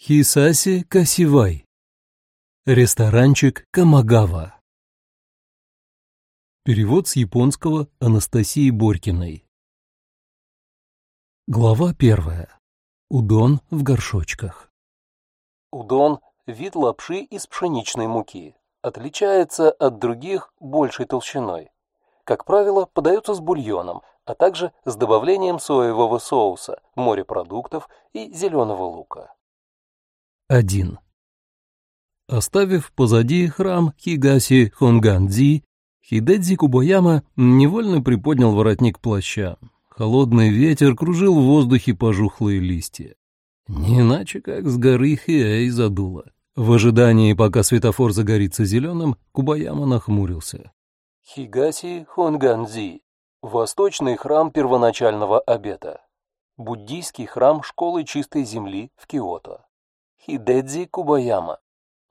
Хисаси Касивай. Ресторанчик Камагава. Перевод с японского Анастасии Борькиной. Глава первая. Удон в горшочках. Удон – вид лапши из пшеничной муки. Отличается от других большей толщиной. Как правило, подается с бульоном, а также с добавлением соевого соуса, морепродуктов и зеленого лука. 1. Оставив позади храм Хигаси Хонгандзи, Хидэдзи Кубояма невольно приподнял воротник плаща. Холодный ветер кружил в воздухе пожухлые листья. Не иначе, как с горы Хиэй задуло. В ожидании, пока светофор загорится зеленым, Кубаяма нахмурился. Хигаси Хонгандзи – восточный храм первоначального обета. Буддийский храм школы чистой земли в Киото. Хидэдзи Кубаяма.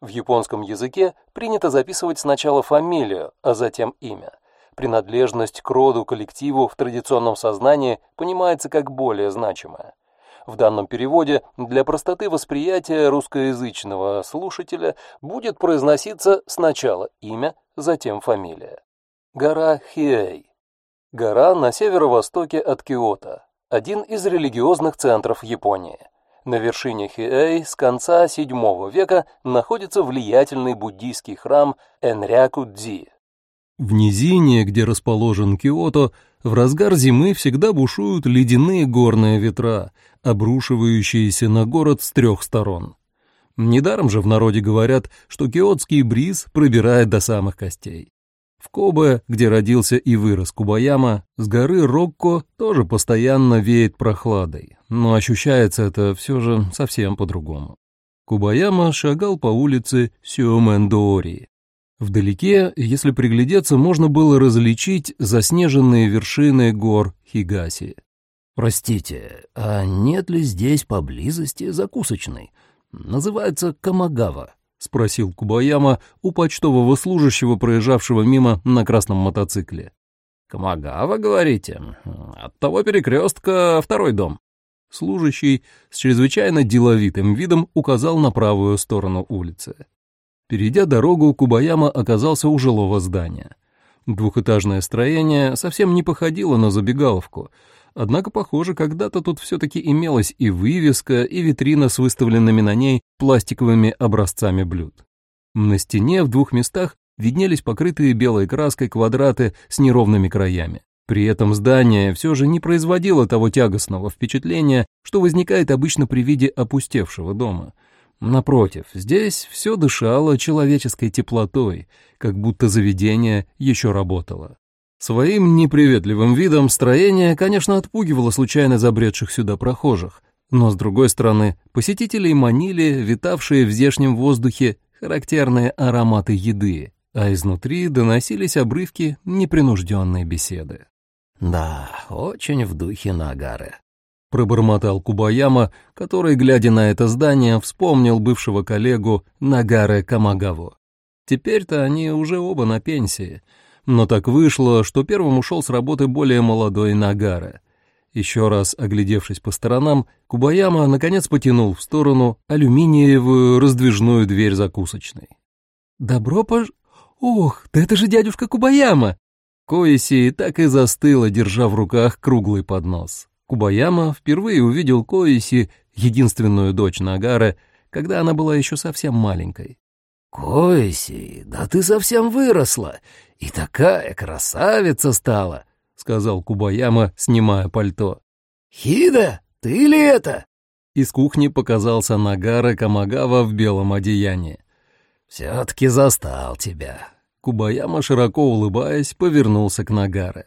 В японском языке принято записывать сначала фамилию, а затем имя. Принадлежность к роду коллективу в традиционном сознании понимается как более значимая. В данном переводе для простоты восприятия русскоязычного слушателя будет произноситься сначала имя, затем фамилия. Гора Хиэй. Гора на северо-востоке от Киото. Один из религиозных центров Японии. На вершине Хиэй с конца VII века находится влиятельный буддийский храм Энряку-дзи. В низине, где расположен Киото, в разгар зимы всегда бушуют ледяные горные ветра, обрушивающиеся на город с трех сторон. Недаром же в народе говорят, что киотский бриз пробирает до самых костей. Кобе, где родился и вырос Кубаяма, с горы Рокко тоже постоянно веет прохладой, но ощущается это все же совсем по-другому. Кубаяма шагал по улице Сюомендоори. Вдалеке, если приглядеться, можно было различить заснеженные вершины гор Хигаси. «Простите, а нет ли здесь поблизости закусочной? Называется Камагава», — спросил Кубаяма у почтового служащего, проезжавшего мимо на красном мотоцикле. «Камагава, говорите? От того перекрестка второй дом». Служащий с чрезвычайно деловитым видом указал на правую сторону улицы. Перейдя дорогу, Кубаяма оказался у жилого здания. Двухэтажное строение совсем не походило на забегаловку — Однако, похоже, когда-то тут все-таки имелась и вывеска, и витрина с выставленными на ней пластиковыми образцами блюд. На стене в двух местах виднелись покрытые белой краской квадраты с неровными краями. При этом здание все же не производило того тягостного впечатления, что возникает обычно при виде опустевшего дома. Напротив, здесь все дышало человеческой теплотой, как будто заведение еще работало. Своим неприветливым видом строение, конечно, отпугивало случайно забредших сюда прохожих, но, с другой стороны, посетителей манили витавшие в здешнем воздухе характерные ароматы еды, а изнутри доносились обрывки непринужденной беседы. «Да, очень в духе Нагары», — пробормотал Кубаяма, который, глядя на это здание, вспомнил бывшего коллегу Нагаре Камагаву. Теперь-то они уже оба на пенсии — но так вышло, что первым ушел с работы более молодой Нагара. Еще раз оглядевшись по сторонам, Кубаяма наконец потянул в сторону алюминиевую раздвижную дверь закусочной. «Добро пож... Ох, да это же дядюшка Кубаяма!» Коиси так и застыла, держа в руках круглый поднос. Кубаяма впервые увидел Коиси, единственную дочь Нагара, когда она была еще совсем маленькой. «Коиси, да ты совсем выросла, и такая красавица стала», — сказал Кубаяма, снимая пальто. «Хида, ты ли это?» Из кухни показался Нагара Камагава в белом одеянии. «Все-таки застал тебя». Кубаяма, широко улыбаясь, повернулся к Нагаре.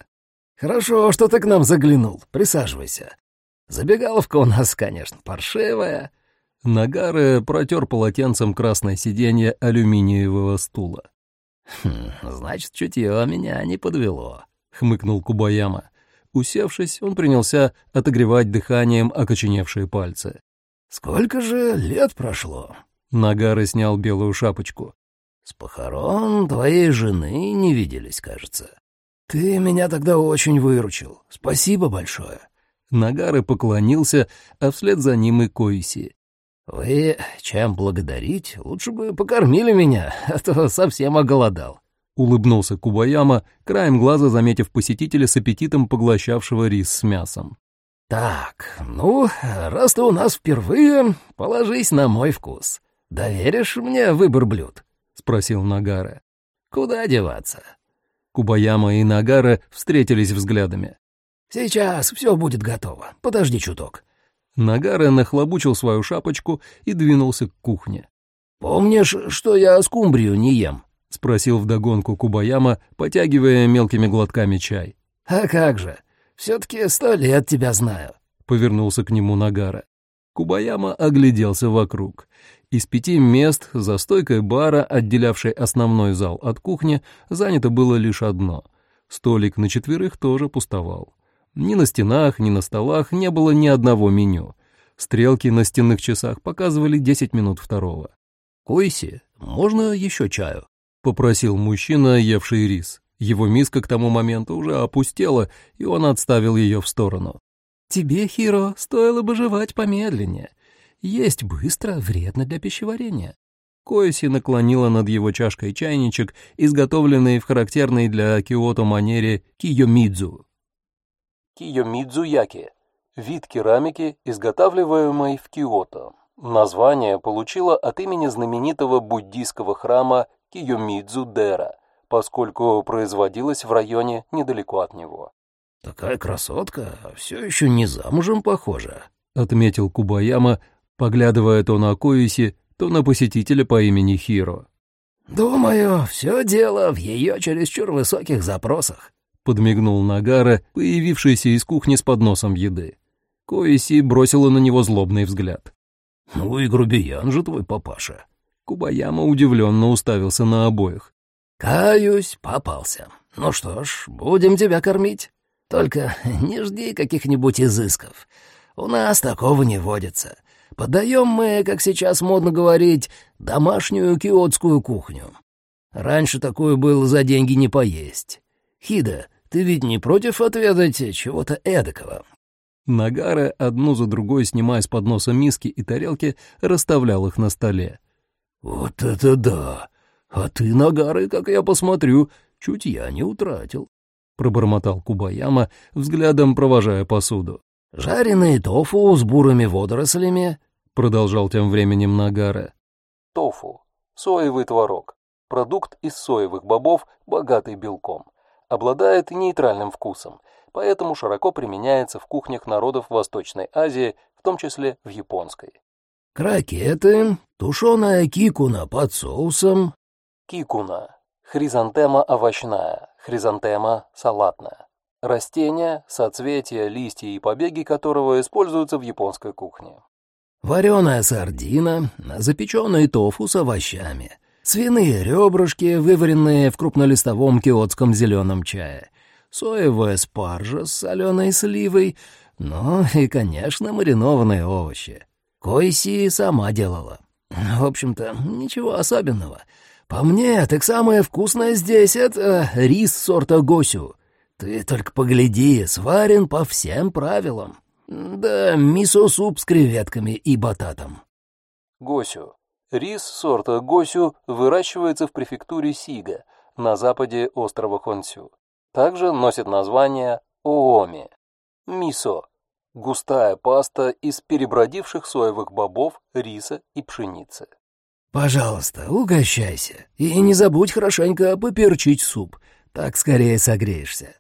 «Хорошо, что ты к нам заглянул. Присаживайся. Забегаловка у нас, конечно, паршивая, Нагаре протер полотенцем красное сиденье алюминиевого стула. «Хм, «Значит, чутье меня не подвело», — хмыкнул Кубаяма. Усевшись, он принялся отогревать дыханием окоченевшие пальцы. «Сколько же лет прошло?» Нагары снял белую шапочку. «С похорон твоей жены не виделись, кажется. Ты меня тогда очень выручил. Спасибо большое». Нагары поклонился, а вслед за ним и Коиси. «Вы чем благодарить? Лучше бы покормили меня, а то совсем оголодал». Улыбнулся Кубаяма, краем глаза заметив посетителя с аппетитом поглощавшего рис с мясом. «Так, ну, раз ты у нас впервые, положись на мой вкус. Доверишь мне выбор блюд?» — спросил Нагара. «Куда деваться?» Кубаяма и Нагара встретились взглядами. «Сейчас все будет готово. Подожди чуток». Нагара нахлобучил свою шапочку и двинулся к кухне. «Помнишь, что я скумбрию не ем?» — спросил вдогонку Кубаяма, потягивая мелкими глотками чай. «А как же? Все-таки сто лет тебя знаю», — повернулся к нему Нагара. Кубаяма огляделся вокруг. Из пяти мест за стойкой бара, отделявшей основной зал от кухни, занято было лишь одно. Столик на четверых тоже пустовал. Ни на стенах, ни на столах не было ни одного меню. Стрелки на стенных часах показывали десять минут второго. «Койси, можно еще чаю?» — попросил мужчина, евший рис. Его миска к тому моменту уже опустела, и он отставил ее в сторону. «Тебе, Хиро, стоило бы жевать помедленнее. Есть быстро, вредно для пищеварения». Коэси наклонила над его чашкой чайничек, изготовленный в характерной для Киото манере киёмидзу. Киёмидзу-яки – вид керамики, изготавливаемой в Киото. Название получило от имени знаменитого буддийского храма Киёмидзу-дера, поскольку производилось в районе недалеко от него. «Такая красотка, все еще не замужем похожа», — отметил Кубаяма, поглядывая то на Коиси, то на посетителя по имени Хиро. «Думаю, все дело в ее чересчур высоких запросах», — подмигнул Нагара, появившийся из кухни с подносом еды. Коиси бросила на него злобный взгляд. «Ну и грубиян же твой папаша». Кубаяма удивленно уставился на обоих. «Каюсь, попался. Ну что ж, будем тебя кормить. Только не жди каких-нибудь изысков. У нас такого не водится. Подаем мы, как сейчас модно говорить, домашнюю киотскую кухню. Раньше такую было за деньги не поесть. Хида, ты ведь не против отведать чего-то эдакого?» Нагара, одну за другой снимая с подноса миски и тарелки, расставлял их на столе. «Вот это да! А ты, Нагары, как я посмотрю, чуть я не утратил», — пробормотал Кубаяма, взглядом провожая посуду. «Жареные тофу с бурыми водорослями», — продолжал тем временем Нагара. Тофу — соевый творог. Продукт из соевых бобов, богатый белком. Обладает нейтральным вкусом, поэтому широко применяется в кухнях народов Восточной Азии, в том числе в японской. Крокеты, тушеная кикуна под соусом. Кикуна – хризантема овощная, хризантема салатная. Растение, соцветия, листья и побеги которого используются в японской кухне. Вареная сардина, запеченный тофу с овощами, свиные ребрышки, вываренные в крупнолистовом киотском зеленом чае, соевая спаржа с соленой сливой, ну и, конечно, маринованные овощи. Койси сама делала. В общем-то, ничего особенного. По мне, так самое вкусное здесь — это рис сорта госю. Ты только погляди, сварен по всем правилам. Да, мисо-суп с креветками и бататом. Госю. Рис сорта госю выращивается в префектуре Сига, на западе острова Хонсю. Также носит название ооми. Мисо Густая паста из перебродивших соевых бобов, риса и пшеницы. «Пожалуйста, угощайся. И не забудь хорошенько поперчить суп. Так скорее согреешься».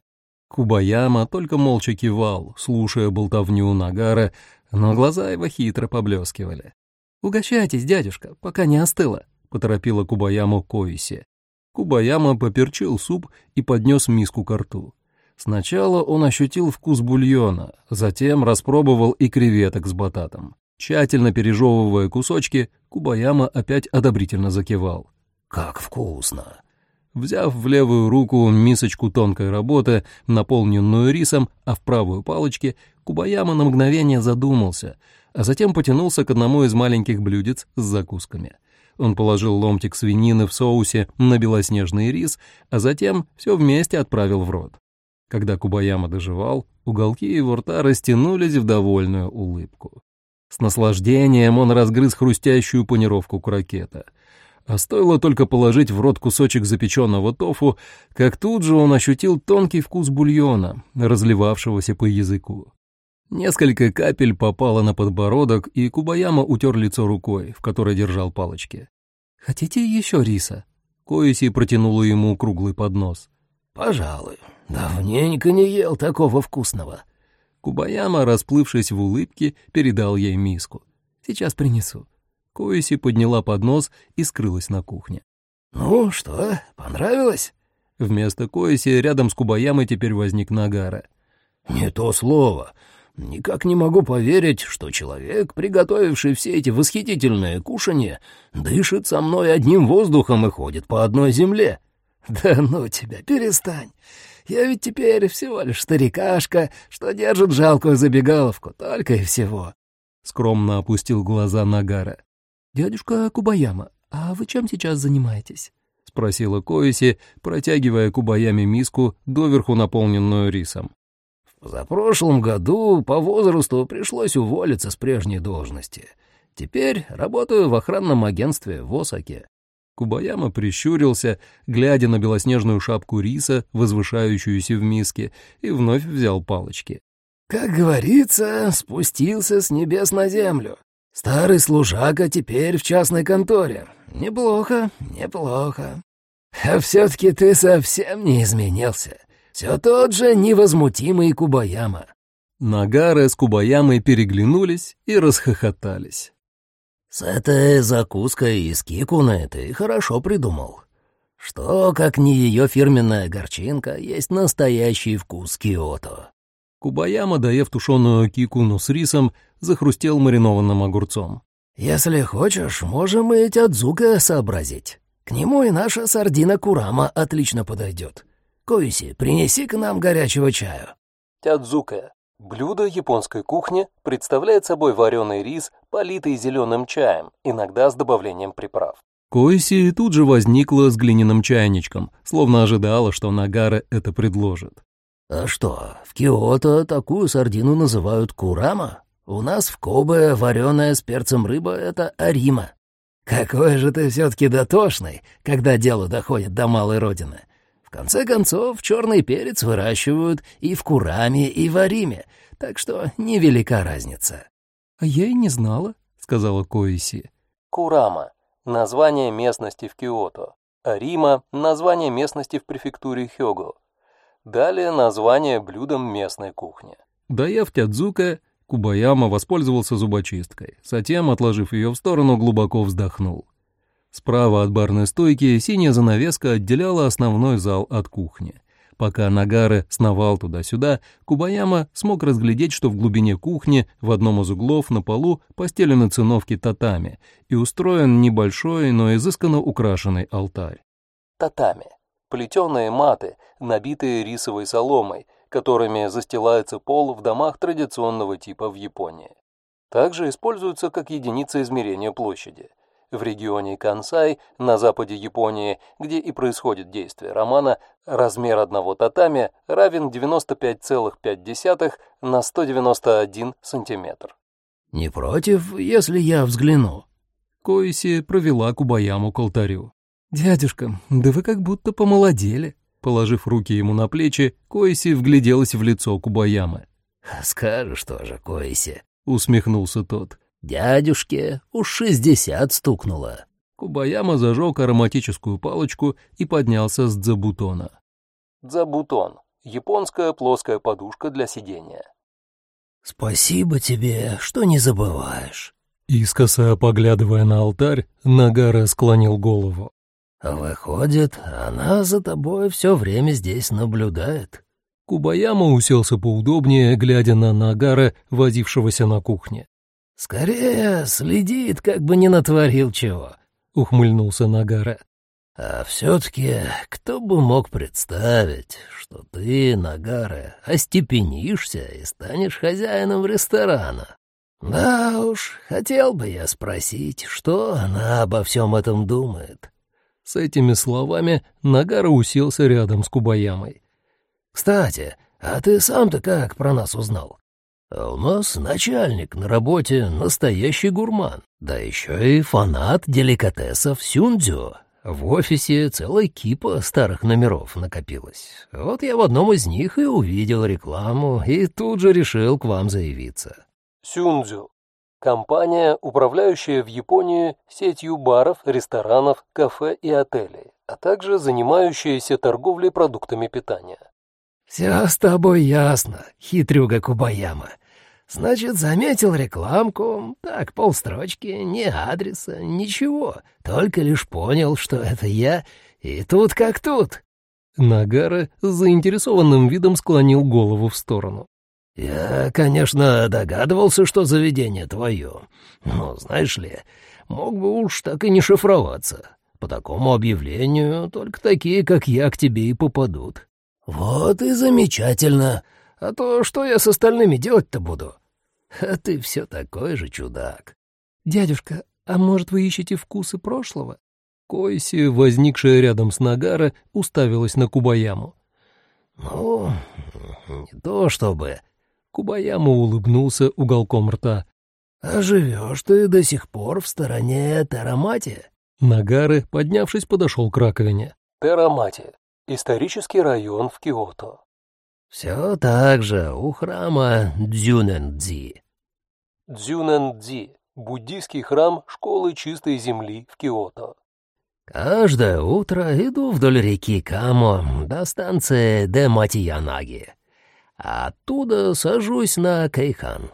Кубаяма только молча кивал, слушая болтовню Нагара, но глаза его хитро поблескивали. «Угощайтесь, дядюшка, пока не остыло», — поторопила Кубаяму Коиси. Кубаяма поперчил суп и поднес миску к рту. Сначала он ощутил вкус бульона, затем распробовал и креветок с бататом. Тщательно пережевывая кусочки, Кубаяма опять одобрительно закивал. «Как вкусно!» Взяв в левую руку мисочку тонкой работы, наполненную рисом, а в правую палочке, Кубаяма на мгновение задумался, а затем потянулся к одному из маленьких блюдец с закусками. Он положил ломтик свинины в соусе на белоснежный рис, а затем все вместе отправил в рот. Когда Кубаяма доживал, уголки его рта растянулись в довольную улыбку. С наслаждением он разгрыз хрустящую панировку крокета. А стоило только положить в рот кусочек запеченного тофу, как тут же он ощутил тонкий вкус бульона, разливавшегося по языку. Несколько капель попало на подбородок, и Кубаяма утер лицо рукой, в которой держал палочки. «Хотите еще риса?» Коиси протянула ему круглый поднос. «Пожалуй. Давненько не ел такого вкусного». Кубаяма, расплывшись в улыбке, передал ей миску. «Сейчас принесу». Коиси подняла поднос и скрылась на кухне. «Ну что, понравилось?» Вместо Коиси рядом с Кубаямой теперь возник Нагара. «Не то слово. Никак не могу поверить, что человек, приготовивший все эти восхитительные кушанья, дышит со мной одним воздухом и ходит по одной земле. Да ну тебя, перестань. Я ведь теперь всего лишь старикашка, что держит жалкую забегаловку, только и всего. Скромно опустил глаза Нагара. «Дядюшка Кубаяма, а вы чем сейчас занимаетесь?» — спросила Коиси, протягивая Кубаяме миску, доверху наполненную рисом. За прошлом году по возрасту пришлось уволиться с прежней должности. Теперь работаю в охранном агентстве в Осаке. Кубаяма прищурился, глядя на белоснежную шапку риса, возвышающуюся в миске, и вновь взял палочки. «Как говорится, спустился с небес на землю. Старый служака теперь в частной конторе. Неплохо, неплохо. А все-таки ты совсем не изменился. Все тот же невозмутимый Кубаяма. Нагары с Кубаямой переглянулись и расхохотались. «С этой закуской из кикуны ты хорошо придумал. Что, как не ее фирменная горчинка, есть настоящий вкус Киото». Кубаяма, доев тушеную кикуну с рисом, захрустел маринованным огурцом. «Если хочешь, можем и тядзука сообразить. К нему и наша сардина Курама отлично подойдет. Коиси, принеси к нам горячего чаю». Тядзука. Блюдо японской кухни представляет собой вареный рис, политый зеленым чаем, иногда с добавлением приправ. Коиси тут же возникла с глиняным чайничком, словно ожидала, что Нагара это предложит. «А что, в Киото такую сардину называют курама? У нас в Кобе вареная с перцем рыба — это арима. Какой же ты все-таки дотошный, когда дело доходит до малой родины. В конце концов, черный перец выращивают и в Кураме, и в Ариме, так что невелика разница». «А я и не знала», — сказала Коиси. Курама — название местности в Киото. Арима — название местности в префектуре Хёго. Далее название блюдом местной кухни. Доев тядзука, Кубаяма воспользовался зубочисткой. Затем, отложив ее в сторону, глубоко вздохнул. Справа от барной стойки синяя занавеска отделяла основной зал от кухни. Пока Нагары сновал туда-сюда, Кубаяма смог разглядеть, что в глубине кухни в одном из углов на полу постелены циновки татами и устроен небольшой, но изысканно украшенный алтарь. Татами – плетеные маты, набитые рисовой соломой, которыми застилается пол в домах традиционного типа в Японии. Также используются как единица измерения площади – в регионе Кансай, на западе Японии, где и происходит действие романа, размер одного татами равен 95,5 на 191 сантиметр. «Не против, если я взгляну?» Коиси провела Кубаяму к алтарю. «Дядюшка, да вы как будто помолодели». Положив руки ему на плечи, Коиси вгляделась в лицо Кубаямы. «Скажешь тоже, Коиси», — усмехнулся тот. Дядюшке уж шестьдесят стукнуло. Кубаяма зажег ароматическую палочку и поднялся с дзабутона. Дзабутон — японская плоская подушка для сидения. «Спасибо тебе, что не забываешь». Искоса поглядывая на алтарь, Нагара склонил голову. «Выходит, она за тобой все время здесь наблюдает». Кубаяма уселся поудобнее, глядя на Нагара, возившегося на кухне. «Скорее следит, как бы не натворил чего», — ухмыльнулся Нагара. «А все-таки кто бы мог представить, что ты, Нагара, остепенишься и станешь хозяином ресторана? Да уж, хотел бы я спросить, что она обо всем этом думает». С этими словами Нагара уселся рядом с Кубаямой. «Кстати, а ты сам-то как про нас узнал? А у нас начальник на работе настоящий гурман, да еще и фанат деликатесов сюндзю. В офисе целая кипа старых номеров накопилась. Вот я в одном из них и увидел рекламу, и тут же решил к вам заявиться. Сюндзю. Компания, управляющая в Японии сетью баров, ресторанов, кафе и отелей, а также занимающаяся торговлей продуктами питания. «Все с тобой ясно, хитрюга Кубаяма. Значит, заметил рекламку, так, полстрочки, ни адреса, ничего, только лишь понял, что это я, и тут как тут». Нагара с заинтересованным видом склонил голову в сторону. «Я, конечно, догадывался, что заведение твое, но, знаешь ли, мог бы уж так и не шифроваться. По такому объявлению только такие, как я, к тебе и попадут». «Вот и замечательно. А то что я с остальными делать-то буду?» А ты все такой же чудак. Дядюшка, а может, вы ищете вкусы прошлого? Койси, возникшая рядом с Нагара, уставилась на Кубаяму. Ну, не то чтобы... Кубаяма улыбнулся уголком рта. «А живешь ты до сих пор в стороне Терамати?» Нагары, поднявшись, подошел к раковине. Терамати. Исторический район в Киото. Все так же, у храма Дзюнэндзи. Дзюнэндзи – буддийский храм школы чистой земли в Киото. Каждое утро иду вдоль реки Камо до станции Дематиянаги. Оттуда сажусь на Кейхан.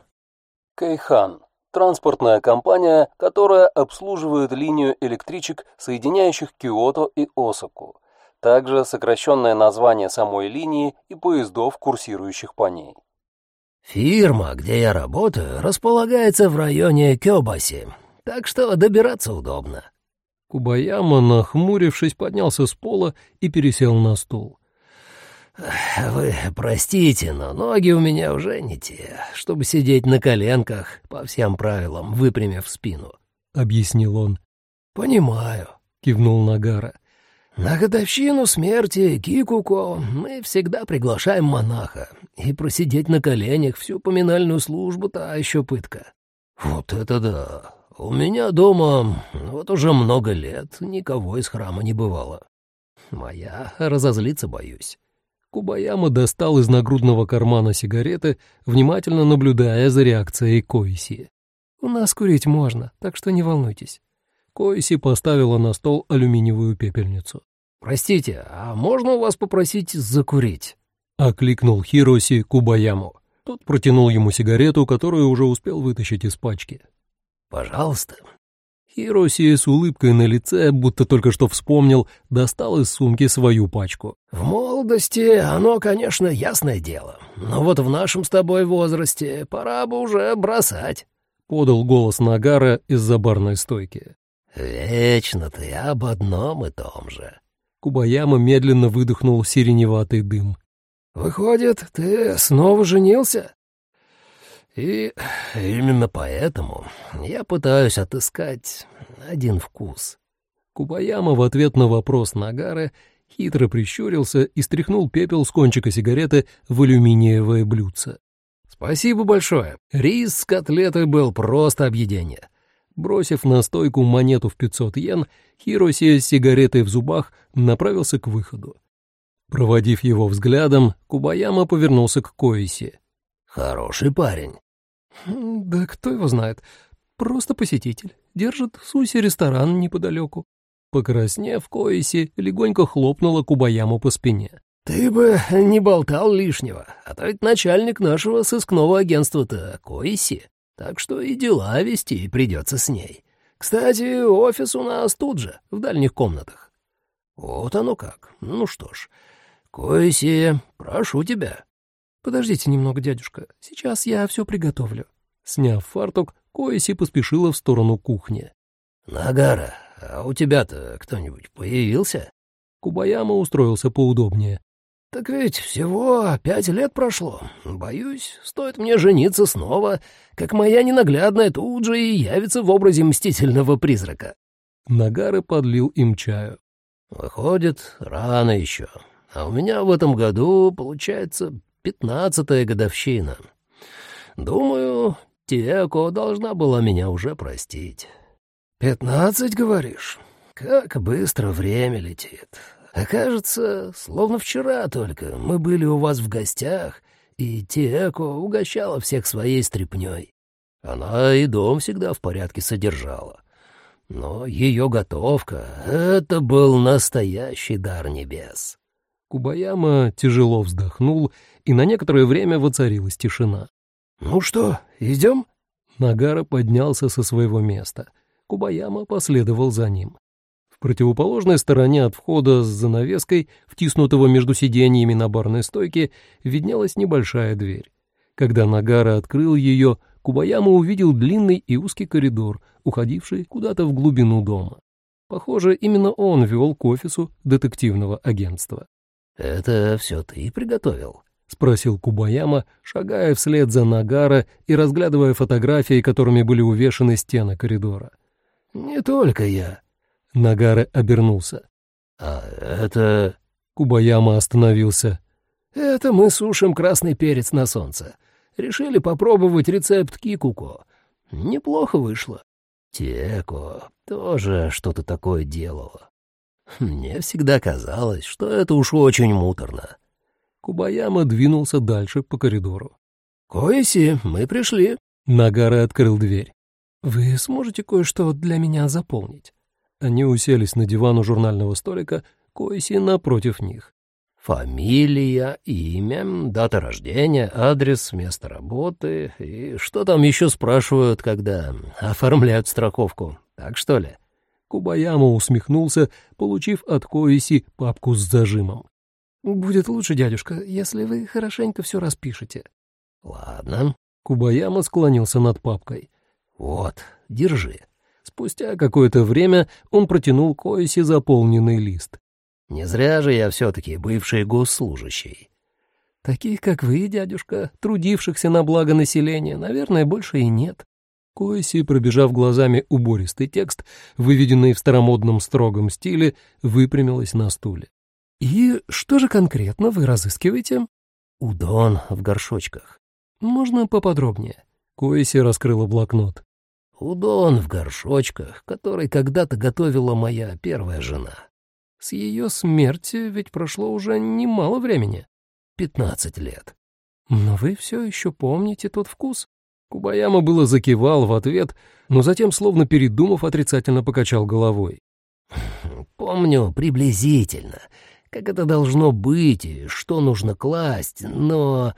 Кейхан – транспортная компания, которая обслуживает линию электричек, соединяющих Киото и Осаку – также сокращенное название самой линии и поездов, курсирующих по ней. «Фирма, где я работаю, располагается в районе Кёбаси, так что добираться удобно». Кубаяма, нахмурившись, поднялся с пола и пересел на стул. «Вы простите, но ноги у меня уже не те, чтобы сидеть на коленках, по всем правилам, выпрямив спину», — объяснил он. «Понимаю», — кивнул Нагара. На годовщину смерти Кикуко мы всегда приглашаем монаха, и просидеть на коленях всю поминальную службу — та еще пытка. Вот это да! У меня дома вот уже много лет никого из храма не бывало. Моя разозлиться боюсь. Кубаяма достал из нагрудного кармана сигареты, внимательно наблюдая за реакцией Коиси. «У нас курить можно, так что не волнуйтесь. Коиси поставила на стол алюминиевую пепельницу. «Простите, а можно у вас попросить закурить?» — окликнул Хироси Кубаяму. Тот протянул ему сигарету, которую уже успел вытащить из пачки. «Пожалуйста». Хироси с улыбкой на лице, будто только что вспомнил, достал из сумки свою пачку. «В молодости оно, конечно, ясное дело, но вот в нашем с тобой возрасте пора бы уже бросать», — подал голос Нагара из-за барной стойки. «Вечно ты об одном и том же». Кубаяма медленно выдохнул сиреневатый дым. «Выходит, ты снова женился?» «И именно поэтому я пытаюсь отыскать один вкус». Кубаяма в ответ на вопрос Нагары хитро прищурился и стряхнул пепел с кончика сигареты в алюминиевое блюдце. «Спасибо большое. Рис с котлетой был просто объедение. Бросив на стойку монету в 500 йен, Хироси с сигаретой в зубах направился к выходу. Проводив его взглядом, Кубаяма повернулся к Коиси. «Хороший парень». «Да кто его знает. Просто посетитель. Держит суси-ресторан неподалеку». Покраснев, Коиси легонько хлопнула Кубаяму по спине. «Ты бы не болтал лишнего, а то ведь начальник нашего сыскного агентства-то Коиси». Так что и дела вести придется с ней. Кстати, офис у нас тут же, в дальних комнатах. Вот оно как. Ну что ж, Койси, прошу тебя. Подождите немного, дядюшка. Сейчас я все приготовлю. Сняв фартук, Койси поспешила в сторону кухни. Нагара, а у тебя-то кто-нибудь появился? Кубаяма устроился поудобнее. «Так ведь всего пять лет прошло. Боюсь, стоит мне жениться снова, как моя ненаглядная тут же и явится в образе мстительного призрака». Нагары подлил им чаю. «Выходит, рано еще. А у меня в этом году, получается, пятнадцатая годовщина. Думаю, Тиэко должна была меня уже простить. «Пятнадцать, говоришь? Как быстро время летит. Окажется, словно вчера только мы были у вас в гостях, и Тиэко угощала всех своей стряпнёй. Она и дом всегда в порядке содержала. Но ее готовка — это был настоящий дар небес». Кубаяма тяжело вздохнул, и на некоторое время воцарилась тишина. «Ну что, идем?» Нагара поднялся со своего места. Кубаяма последовал за ним. В противоположной стороне от входа с занавеской, втиснутого между сиденьями на барной стойке, виднелась небольшая дверь. Когда Нагара открыл ее, Кубаяма увидел длинный и узкий коридор, уходивший куда-то в глубину дома. Похоже, именно он вел к офису детективного агентства. «Это все ты приготовил?» — спросил Кубаяма, шагая вслед за Нагара и разглядывая фотографии, которыми были увешаны стены коридора. «Не только я», Нагаре обернулся. «А это...» Кубаяма остановился. «Это мы сушим красный перец на солнце. Решили попробовать рецепт кикуко. Неплохо вышло. Теко тоже что-то такое делала. Мне всегда казалось, что это уж очень муторно». Кубаяма двинулся дальше по коридору. «Коиси, мы пришли». Нагара открыл дверь. «Вы сможете кое-что для меня заполнить?» Они уселись на диван у журнального столика, Койси напротив них. Фамилия, имя, дата рождения, адрес, место работы и что там еще спрашивают, когда оформляют страховку. Так что ли? Кубаяма усмехнулся, получив от Коиси папку с зажимом. «Будет лучше, дядюшка, если вы хорошенько все распишете». «Ладно». Кубаяма склонился над папкой. «Вот, держи». Спустя какое-то время он протянул Коиси заполненный лист. «Не зря же я все-таки бывший госслужащий». «Таких, как вы, дядюшка, трудившихся на благо населения, наверное, больше и нет». Коиси, пробежав глазами убористый текст, выведенный в старомодном строгом стиле, выпрямилась на стуле. «И что же конкретно вы разыскиваете?» «Удон в горшочках». «Можно поподробнее?» Коиси раскрыла блокнот. Удон в горшочках, который когда-то готовила моя первая жена. С ее смерти ведь прошло уже немало времени. Пятнадцать лет. Но вы все еще помните тот вкус? Кубаяма было закивал в ответ, но затем, словно передумав, отрицательно покачал головой. «Помню приблизительно, как это должно быть и что нужно класть, но...»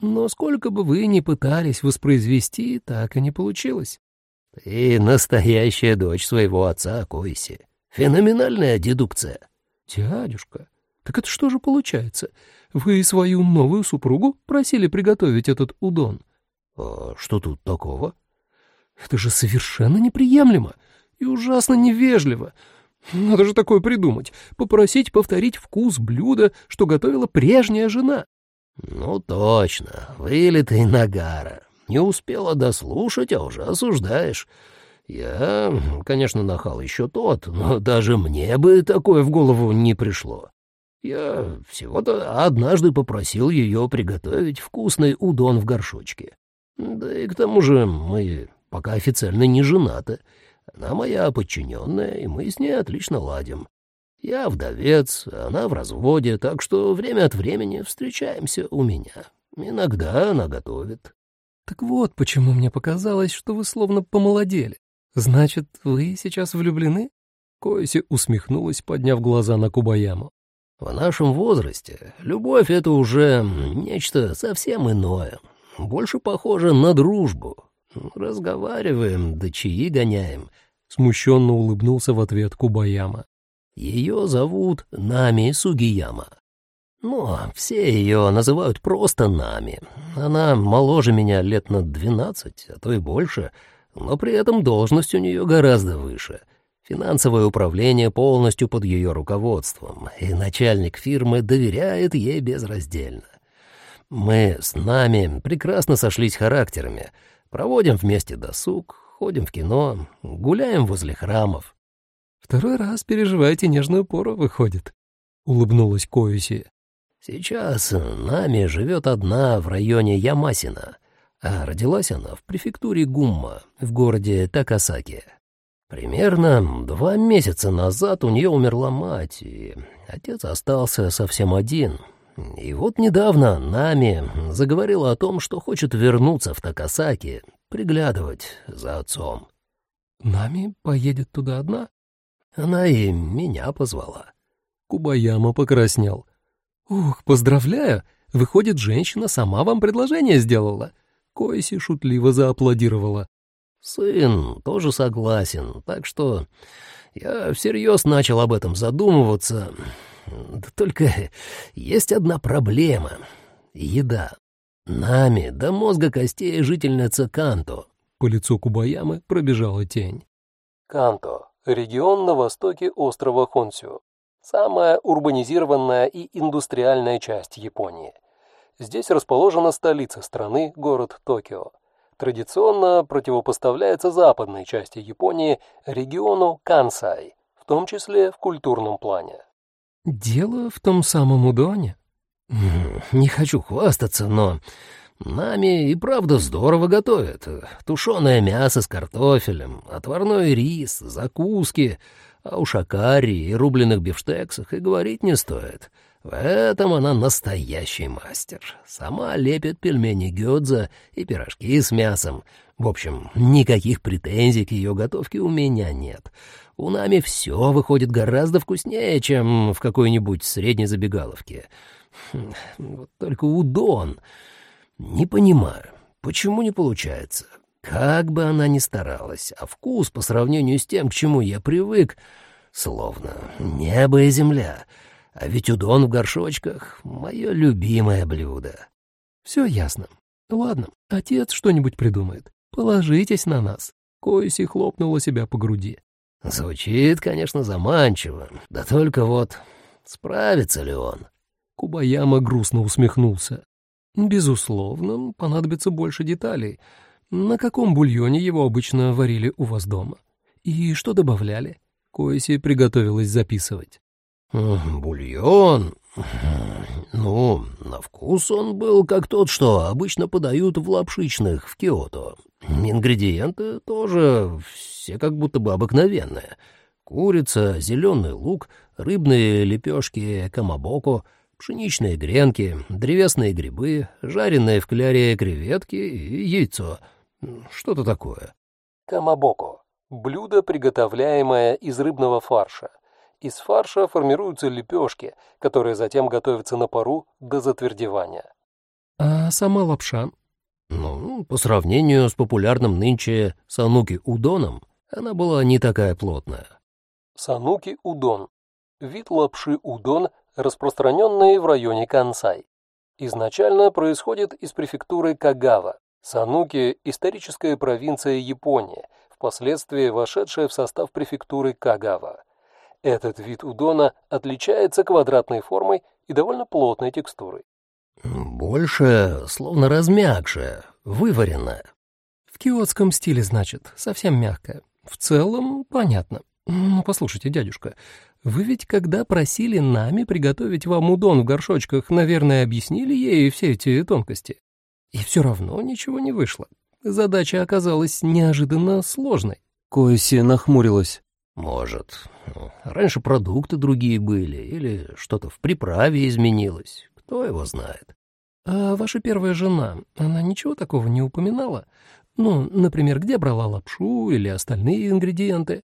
«Но сколько бы вы ни пытались воспроизвести, так и не получилось. Ты настоящая дочь своего отца, Койси. Феноменальная дедукция. Дядюшка, так это что же получается? Вы свою новую супругу просили приготовить этот удон? А что тут такого? Это же совершенно неприемлемо и ужасно невежливо. Надо же такое придумать. Попросить повторить вкус блюда, что готовила прежняя жена. Ну точно, вылитый нагара. Не успела дослушать, а уже осуждаешь. Я, конечно, нахал еще тот, но даже мне бы такое в голову не пришло. Я всего-то однажды попросил ее приготовить вкусный удон в горшочке. Да и к тому же мы пока официально не женаты. Она моя подчиненная, и мы с ней отлично ладим. Я вдовец, она в разводе, так что время от времени встречаемся у меня. Иногда она готовит. Так вот, почему мне показалось, что вы словно помолодели. Значит, вы сейчас влюблены? Коэси усмехнулась, подняв глаза на Кубаяму. В нашем возрасте любовь — это уже нечто совсем иное. Больше похоже на дружбу. Разговариваем, да чаи гоняем. Смущенно улыбнулся в ответ Кубаяма. Ее зовут Нами Сугияма. Но все ее называют просто Нами. Она моложе меня лет на двенадцать, а то и больше, но при этом должность у нее гораздо выше. Финансовое управление полностью под ее руководством, и начальник фирмы доверяет ей безраздельно. Мы с Нами прекрасно сошлись характерами, проводим вместе досуг, ходим в кино, гуляем возле храмов. «Второй раз переживаете нежную пору, выходит», — улыбнулась Коюси. Сейчас нами живет одна в районе Ямасина, А родилась она в префектуре Гумма, в городе Такасаки. Примерно два месяца назад у нее умерла мать, и отец остался совсем один. И вот недавно Нами заговорила о том, что хочет вернуться в Такасаки, приглядывать за отцом. «Нами поедет туда одна?» Она и меня позвала. Кубаяма покраснел. «Ух, поздравляю! Выходит, женщина сама вам предложение сделала?» Койси шутливо зааплодировала. Сын тоже согласен, так что я всерьез начал об этом задумываться. Да только есть одна проблема — еда. Нами до мозга костей жительница Канто. По лицу Кубаямы пробежала тень. Канто — регион на востоке острова Хонсю. Самая урбанизированная и индустриальная часть Японии. Здесь расположена столица страны, город Токио традиционно противопоставляется западной части Японии региону Кансай, в том числе в культурном плане. «Дело в том самом удоне?» «Не хочу хвастаться, но нами и правда здорово готовят. Тушеное мясо с картофелем, отварной рис, закуски, а уж о карри и рубленых бифштексах и говорить не стоит». В этом она настоящий мастер. Сама лепит пельмени гёдза и пирожки с мясом. В общем, никаких претензий к ее готовке у меня нет. У нами все выходит гораздо вкуснее, чем в какой-нибудь средней забегаловке. Хм, вот только удон. Не понимаю, почему не получается. Как бы она ни старалась, а вкус по сравнению с тем, к чему я привык, словно небо и земля — а ведь удон в горшочках — мое любимое блюдо. Все ясно. Ладно, отец что-нибудь придумает. Положитесь на нас. Койси хлопнула себя по груди. Звучит, конечно, заманчиво. Да только вот справится ли он? Кубаяма грустно усмехнулся. Безусловно, понадобится больше деталей. На каком бульоне его обычно варили у вас дома? И что добавляли? Койси приготовилась записывать. Бульон. Ну, на вкус он был как тот, что обычно подают в лапшичных в Киото. Ингредиенты тоже все как будто бы обыкновенные. Курица, зеленый лук, рыбные лепешки камабоко, пшеничные гренки, древесные грибы, жареные в кляре креветки и яйцо. Что-то такое. Камабоко — блюдо, приготовляемое из рыбного фарша — из фарша формируются лепешки, которые затем готовятся на пару до затвердевания. А сама лапша? Ну, по сравнению с популярным нынче сануки-удоном, она была не такая плотная. Сануки-удон – вид лапши удон, распространенный в районе Кансай. Изначально происходит из префектуры Кагава. Сануки – историческая провинция Японии, впоследствии вошедшая в состав префектуры Кагава. Этот вид удона отличается квадратной формой и довольно плотной текстурой. Больше, словно размягшая, вываренная. В киотском стиле, значит, совсем мягкая. В целом, понятно. Ну, послушайте, дядюшка, вы ведь когда просили нами приготовить вам удон в горшочках, наверное, объяснили ей все эти тонкости. И все равно ничего не вышло. Задача оказалась неожиданно сложной. Койси нахмурилась. Может, раньше продукты другие были, или что-то в приправе изменилось. Кто его знает? А ваша первая жена, она ничего такого не упоминала? Ну, например, где брала лапшу или остальные ингредиенты?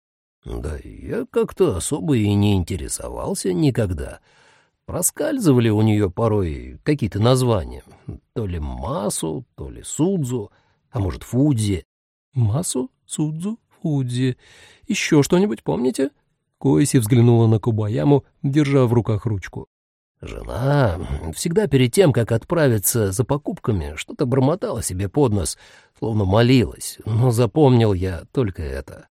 Да я как-то особо и не интересовался никогда. Проскальзывали у нее порой какие-то названия. То ли Масу, то ли Судзу, а может Фудзи. Масу, Судзу, Удзи. Еще что-нибудь помните?» Коэси взглянула на Кубаяму, держа в руках ручку. «Жена всегда перед тем, как отправиться за покупками, что-то бормотала себе под нос, словно молилась, но запомнил я только это».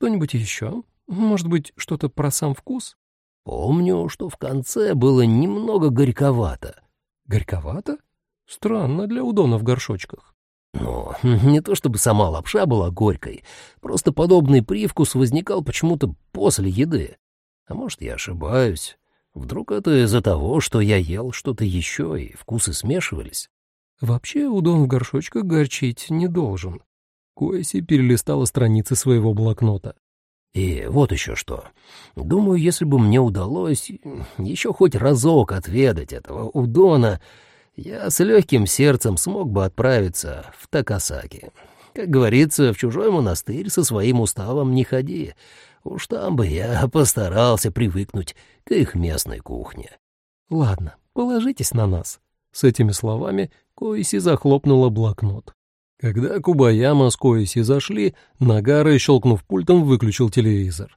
«Что-нибудь еще? Может быть, что-то про сам вкус?» «Помню, что в конце было немного горьковато». «Горьковато? Странно для удона в горшочках». Ну, не то чтобы сама лапша была горькой, просто подобный привкус возникал почему-то после еды. А может, я ошибаюсь. Вдруг это из-за того, что я ел что-то еще, и вкусы смешивались? Вообще удон в горшочках горчить не должен. Коэси перелистала страницы своего блокнота. И вот еще что. Думаю, если бы мне удалось еще хоть разок отведать этого удона, я с легким сердцем смог бы отправиться в Такасаки. Как говорится, в чужой монастырь со своим уставом не ходи. Уж там бы я постарался привыкнуть к их местной кухне. Ладно, положитесь на нас. С этими словами Коиси захлопнула блокнот. Когда Кубаяма с Коиси зашли, Нагара, щелкнув пультом, выключил телевизор.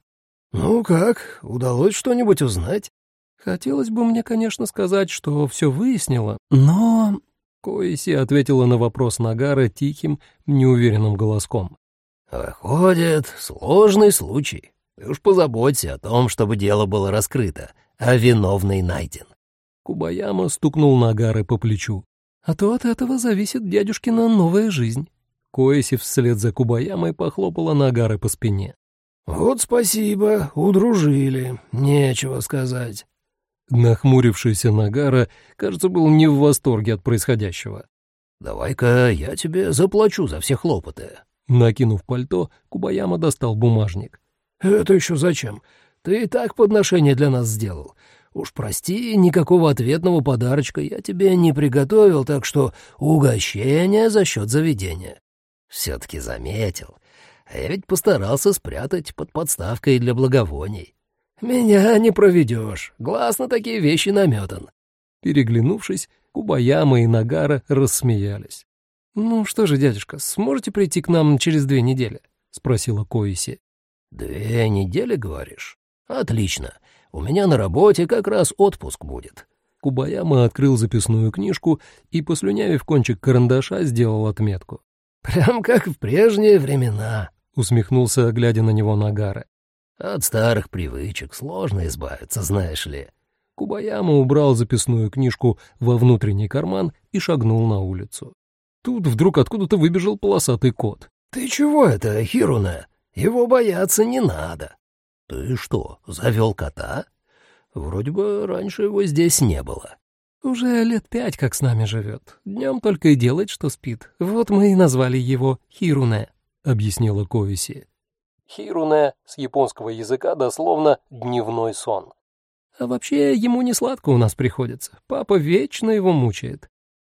«Ну как, удалось что-нибудь узнать?» «Хотелось бы мне, конечно, сказать, что все выяснила, но...» Коиси ответила на вопрос Нагара тихим, неуверенным голоском. «Выходит, сложный случай. Ты уж позаботься о том, чтобы дело было раскрыто, а виновный найден». Кубаяма стукнул Нагары по плечу. «А то от этого зависит дядюшкина новая жизнь». Коэси вслед за Кубаямой похлопала Нагары по спине. «Вот спасибо, удружили, нечего сказать». Нахмурившийся Нагара, кажется, был не в восторге от происходящего. «Давай-ка я тебе заплачу за все хлопоты». Накинув пальто, Кубаяма достал бумажник. «Это еще зачем? Ты и так подношение для нас сделал. Уж прости, никакого ответного подарочка я тебе не приготовил, так что угощение за счет заведения. Все-таки заметил. А я ведь постарался спрятать под подставкой для благовоний. Меня не проведешь, глаз на такие вещи наметан. Переглянувшись, Кубаяма и Нагара рассмеялись. «Ну что же, дядюшка, сможете прийти к нам через две недели?» — спросила Коиси. «Две недели, говоришь? Отлично. У меня на работе как раз отпуск будет». Кубаяма открыл записную книжку и, послюнявив кончик карандаша, сделал отметку. «Прям как в прежние времена», — усмехнулся, глядя на него Нагара. «От старых привычек сложно избавиться, знаешь ли». Кубаяма убрал записную книжку во внутренний карман и шагнул на улицу. Тут вдруг откуда-то выбежал полосатый кот. «Ты чего это, Хируна? Его бояться не надо». «Ты что, завел кота?» «Вроде бы раньше его здесь не было». «Уже лет пять как с нами живет. Днем только и делает, что спит. Вот мы и назвали его Хируне», — объяснила Коиси. Хируне с японского языка дословно «дневной сон». «А вообще ему не сладко у нас приходится. Папа вечно его мучает».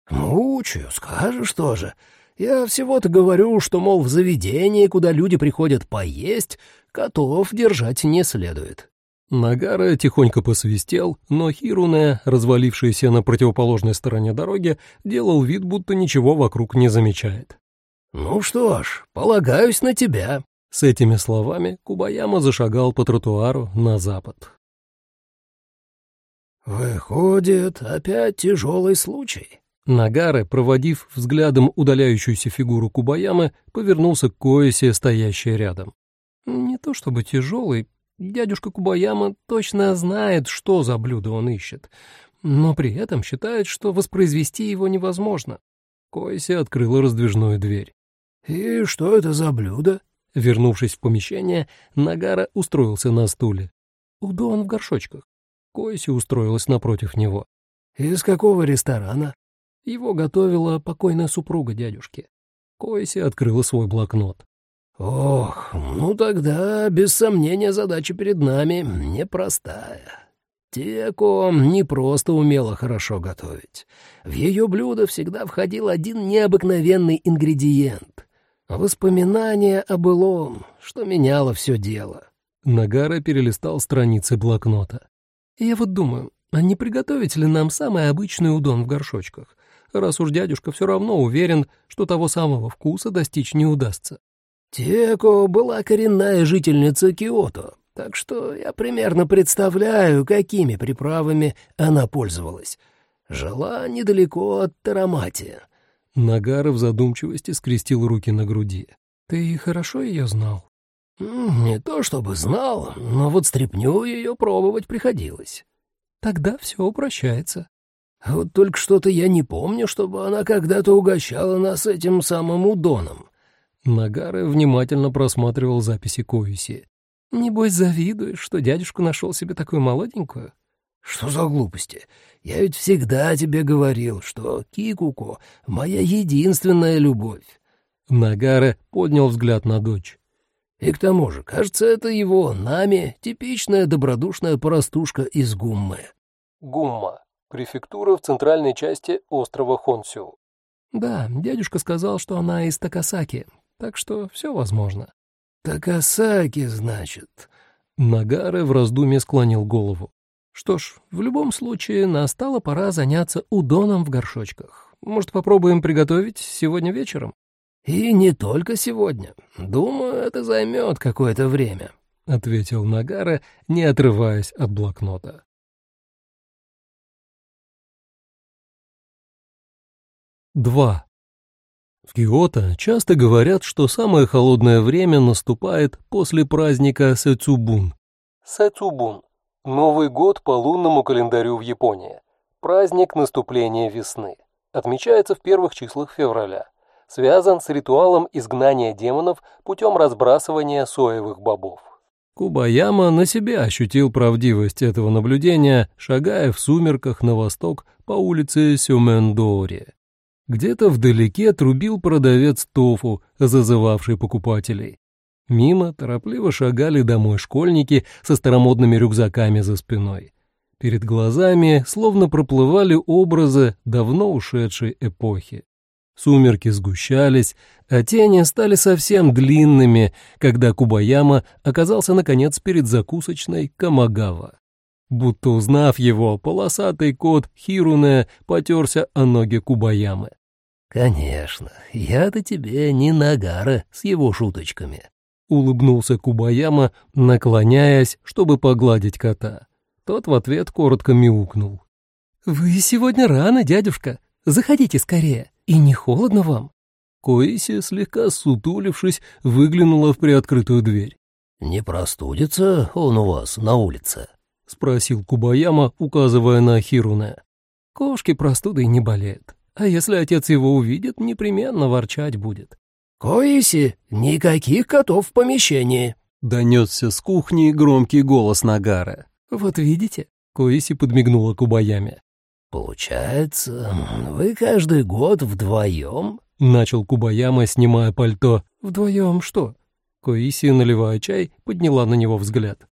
«Мучаю, скажешь тоже. Я всего-то говорю, что, мол, в заведении, куда люди приходят поесть, котов держать не следует». Нагара тихонько посвистел, но Хируне, развалившийся на противоположной стороне дороги, делал вид, будто ничего вокруг не замечает. «Ну что ж, полагаюсь на тебя». С этими словами Кубаяма зашагал по тротуару на запад. «Выходит, опять тяжелый случай», Нагаре, проводив взглядом удаляющуюся фигуру Кубаямы, повернулся к Коэсе, стоящей рядом. «Не то чтобы тяжелый, дядюшка Кубаяма точно знает, что за блюдо он ищет, но при этом считает, что воспроизвести его невозможно». Коэси открыла раздвижную дверь. «И что это за блюдо?» Вернувшись в помещение, Нагара устроился на стуле. Удон в горшочках. Коэси устроилась напротив него. «Из какого ресторана?» Его готовила покойная супруга дядюшки. Койси открыла свой блокнот. «Ох, ну тогда, без сомнения, задача перед нами непростая. Теко не просто умела хорошо готовить. В ее блюдо всегда входил один необыкновенный ингредиент — воспоминание о былом, что меняло все дело». Нагара перелистал страницы блокнота. «Я вот думаю, а не приготовить ли нам самый обычный удон в горшочках? раз уж дядюшка все равно уверен, что того самого вкуса достичь не удастся. Теко была коренная жительница Киото, так что я примерно представляю, какими приправами она пользовалась. Жила недалеко от Тарамати. Нагара в задумчивости скрестил руки на груди. «Ты хорошо ее знал?» «Не то чтобы знал, но вот стряпню ее пробовать приходилось». «Тогда все упрощается. Вот только что-то я не помню, чтобы она когда-то угощала нас этим самым удоном». Нагары внимательно просматривал записи Коиси. «Небось, завидуешь, что дядюшка нашел себе такую молоденькую?» «Что за глупости? Я ведь всегда тебе говорил, что Кикуко — моя единственная любовь». Нагара поднял взгляд на дочь. «И к тому же, кажется, это его, нами, типичная добродушная простушка из Гуммы». Гумма – префектура в центральной части острова Хонсю. «Да, дядюшка сказал, что она из Такасаки, так что все возможно». «Такасаки, значит?» Нагары в раздумье склонил голову. Что ж, в любом случае настала пора заняться удоном в горшочках. Может, попробуем приготовить сегодня вечером? И не только сегодня. Думаю, это займет какое-то время, — ответил Нагара, не отрываясь от блокнота. Два. В Киото часто говорят, что самое холодное время наступает после праздника Сэцубун. Сэцубун Новый год по лунному календарю в Японии. Праздник наступления весны. Отмечается в первых числах февраля. Связан с ритуалом изгнания демонов путем разбрасывания соевых бобов. Кубаяма на себе ощутил правдивость этого наблюдения, шагая в сумерках на восток по улице Сюмендори. Где-то вдалеке трубил продавец тофу, зазывавший покупателей. Мимо торопливо шагали домой школьники со старомодными рюкзаками за спиной. Перед глазами словно проплывали образы давно ушедшей эпохи. Сумерки сгущались, а тени стали совсем длинными, когда Кубаяма оказался, наконец, перед закусочной Камагава. Будто узнав его, полосатый кот Хируне потерся о ноги Кубаямы. «Конечно, я-то тебе не Нагара с его шуточками», — улыбнулся Кубаяма, наклоняясь, чтобы погладить кота. Тот в ответ коротко мяукнул. «Вы сегодня рано, дядюшка. Заходите скорее. И не холодно вам?» Коиси, слегка сутулившись, выглянула в приоткрытую дверь. «Не простудится он у вас на улице?» — спросил Кубаяма, указывая на Хируне. «Кошки простудой не болеют. А если отец его увидит, непременно ворчать будет. «Коиси, никаких котов в помещении!» — донесся с кухни громкий голос Нагара. «Вот видите?» — Коиси подмигнула Кубаяме. «Получается, вы каждый год вдвоем?» — начал Кубаяма, снимая пальто. «Вдвоем что?» Коиси, наливая чай, подняла на него взгляд.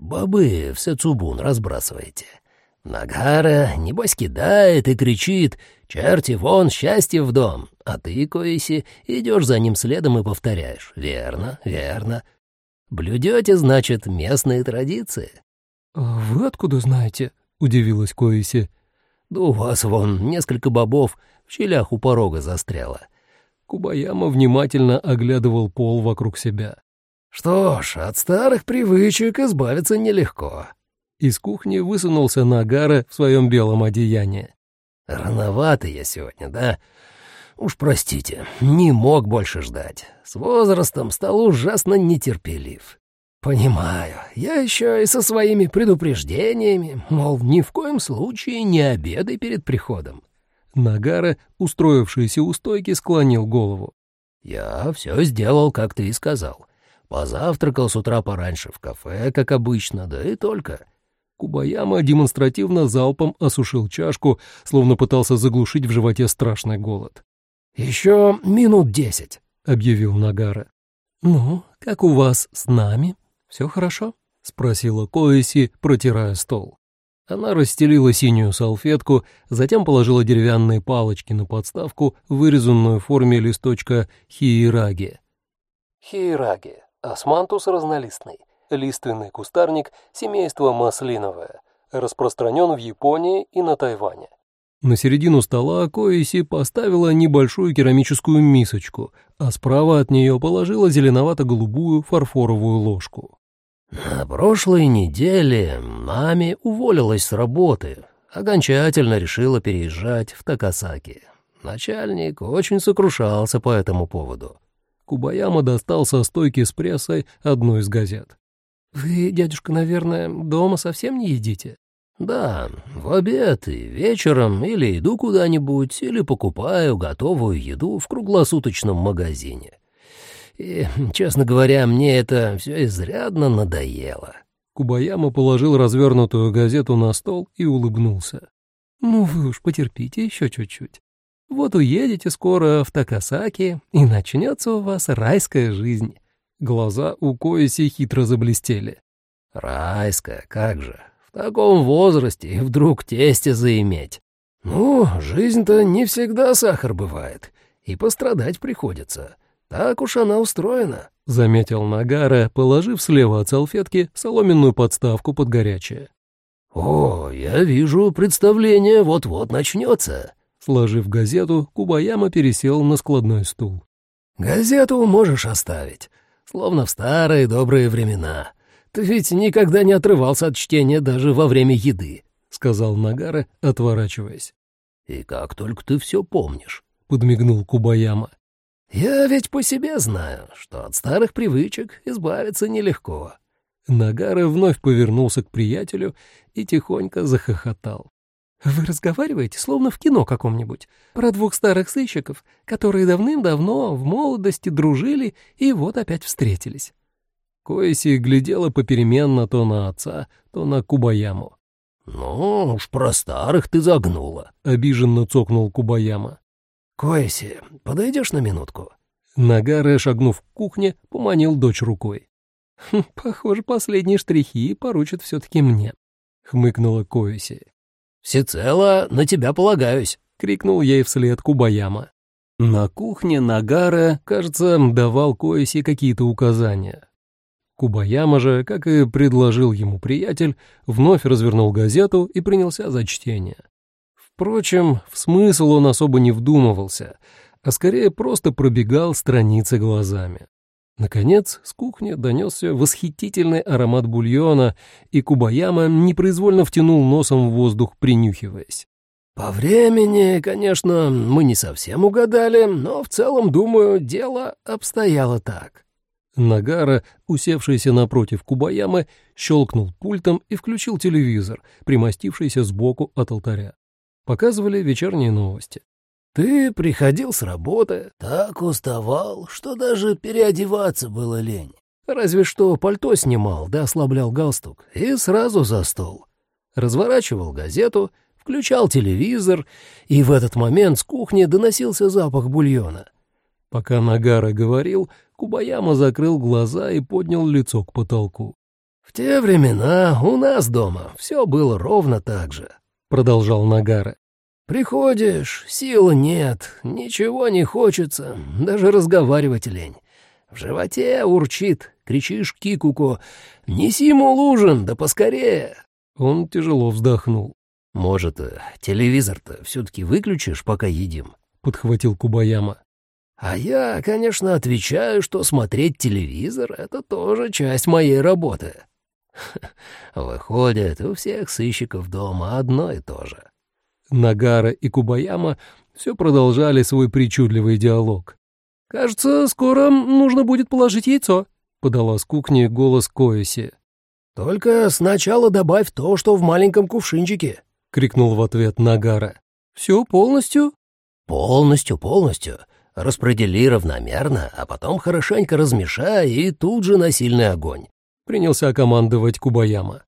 «Бобы в Сецубун разбрасываете. Нагара, небось, кидает и кричит «Черти вон, счастье в дом!» А ты, Коиси, идешь за ним следом и повторяешь «Верно, верно». Блюдете, значит, местные традиции. «А вы откуда знаете?» — удивилась Коиси. «Да у вас вон несколько бобов в щелях у порога застряло». Кубаяма внимательно оглядывал пол вокруг себя. «Что ж, от старых привычек избавиться нелегко». Из кухни высунулся Нагара в своем белом одеянии. «Рановато я сегодня, да? Уж простите, не мог больше ждать. С возрастом стал ужасно нетерпелив. Понимаю, я еще и со своими предупреждениями, мол, ни в коем случае не обедай перед приходом». Нагара, устроившийся у стойки, склонил голову. «Я все сделал, как ты и сказал. Позавтракал с утра пораньше в кафе, как обычно, да и только. Кубаяма демонстративно залпом осушил чашку, словно пытался заглушить в животе страшный голод. «Еще минут десять», — объявил Нагара. «Ну, как у вас с нами? Все хорошо?» — спросила Коэси, протирая стол. Она расстелила синюю салфетку, затем положила деревянные палочки на подставку, вырезанную в форме листочка хиераги. Хиераги — османтус разнолистный, лиственный кустарник семейства маслиновое, распространен в Японии и на Тайване. На середину стола Коиси поставила небольшую керамическую мисочку, а справа от нее положила зеленовато-голубую фарфоровую ложку. «На прошлой неделе маме уволилась с работы, окончательно решила переезжать в Такасаки. Начальник очень сокрушался по этому поводу». Кубаяма достал со стойки с прессой одну из газет. «Вы, дядюшка, наверное, дома совсем не едите?» «Да, в обед и вечером или иду куда-нибудь, или покупаю готовую еду в круглосуточном магазине. И, честно говоря, мне это все изрядно надоело». Кубаяма положил развернутую газету на стол и улыбнулся. «Ну вы уж потерпите еще чуть-чуть. Вот уедете скоро в Такасаки, и начнется у вас райская жизнь». Глаза у Коиси хитро заблестели. «Райская, как же, в таком возрасте вдруг тесте заиметь. Ну, жизнь-то не всегда сахар бывает, и пострадать приходится. Так уж она устроена», — заметил Нагара, положив слева от салфетки соломенную подставку под горячее. «О, я вижу, представление вот-вот начнется». Сложив газету, Кубаяма пересел на складной стул. «Газету можешь оставить, словно в старые добрые времена. Ты ведь никогда не отрывался от чтения даже во время еды», — сказал Нагара, отворачиваясь. «И как только ты все помнишь», — подмигнул Кубаяма. «Я ведь по себе знаю, что от старых привычек избавиться нелегко». Нагара вновь повернулся к приятелю и тихонько захохотал. «Вы разговариваете, словно в кино каком-нибудь, про двух старых сыщиков, которые давным-давно в молодости дружили и вот опять встретились». Коэси глядела попеременно то на отца, то на Кубаяму. «Ну уж про старых ты загнула», — обиженно цокнул Кубаяма. «Коэси, подойдешь на минутку?» Нагара, шагнув к кухне, поманил дочь рукой. «Хм, «Похоже, последние штрихи поручат все-таки мне», — хмыкнула Коэси. «Всецело на тебя полагаюсь», — крикнул ей вслед Кубаяма. На кухне Нагара, кажется, давал Коэси какие-то указания. Кубаяма же, как и предложил ему приятель, вновь развернул газету и принялся за чтение. Впрочем, в смысл он особо не вдумывался, а скорее просто пробегал страницы глазами. Наконец, с кухни донесся восхитительный аромат бульона, и Кубаяма непроизвольно втянул носом в воздух, принюхиваясь. «По времени, конечно, мы не совсем угадали, но в целом, думаю, дело обстояло так». Нагара, усевшийся напротив Кубаямы, щелкнул пультом и включил телевизор, примостившийся сбоку от алтаря. Показывали вечерние новости. «Ты приходил с работы, так уставал, что даже переодеваться было лень. Разве что пальто снимал, да ослаблял галстук, и сразу за стол. Разворачивал газету, включал телевизор, и в этот момент с кухни доносился запах бульона. Пока Нагара говорил, Кубаяма закрыл глаза и поднял лицо к потолку. «В те времена у нас дома все было ровно так же», — продолжал Нагара. «Приходишь, сил нет, ничего не хочется, даже разговаривать лень. В животе урчит, кричишь Кикуко, «Неси, мол, ужин, да поскорее!» Он тяжело вздохнул. «Может, э, телевизор-то все-таки выключишь, пока едим?» — подхватил Кубаяма. А я, конечно, отвечаю, что смотреть телевизор — это тоже часть моей работы. Выходит, у всех сыщиков дома одно и то же. Нагара и Кубаяма все продолжали свой причудливый диалог. «Кажется, скоро нужно будет положить яйцо», — подала с кухни голос Коэси. «Только сначала добавь то, что в маленьком кувшинчике», — крикнул в ответ Нагара. «Все полностью?» «Полностью, полностью распредели равномерно, а потом хорошенько размешай и тут же на сильный огонь», — принялся командовать Кубаяма.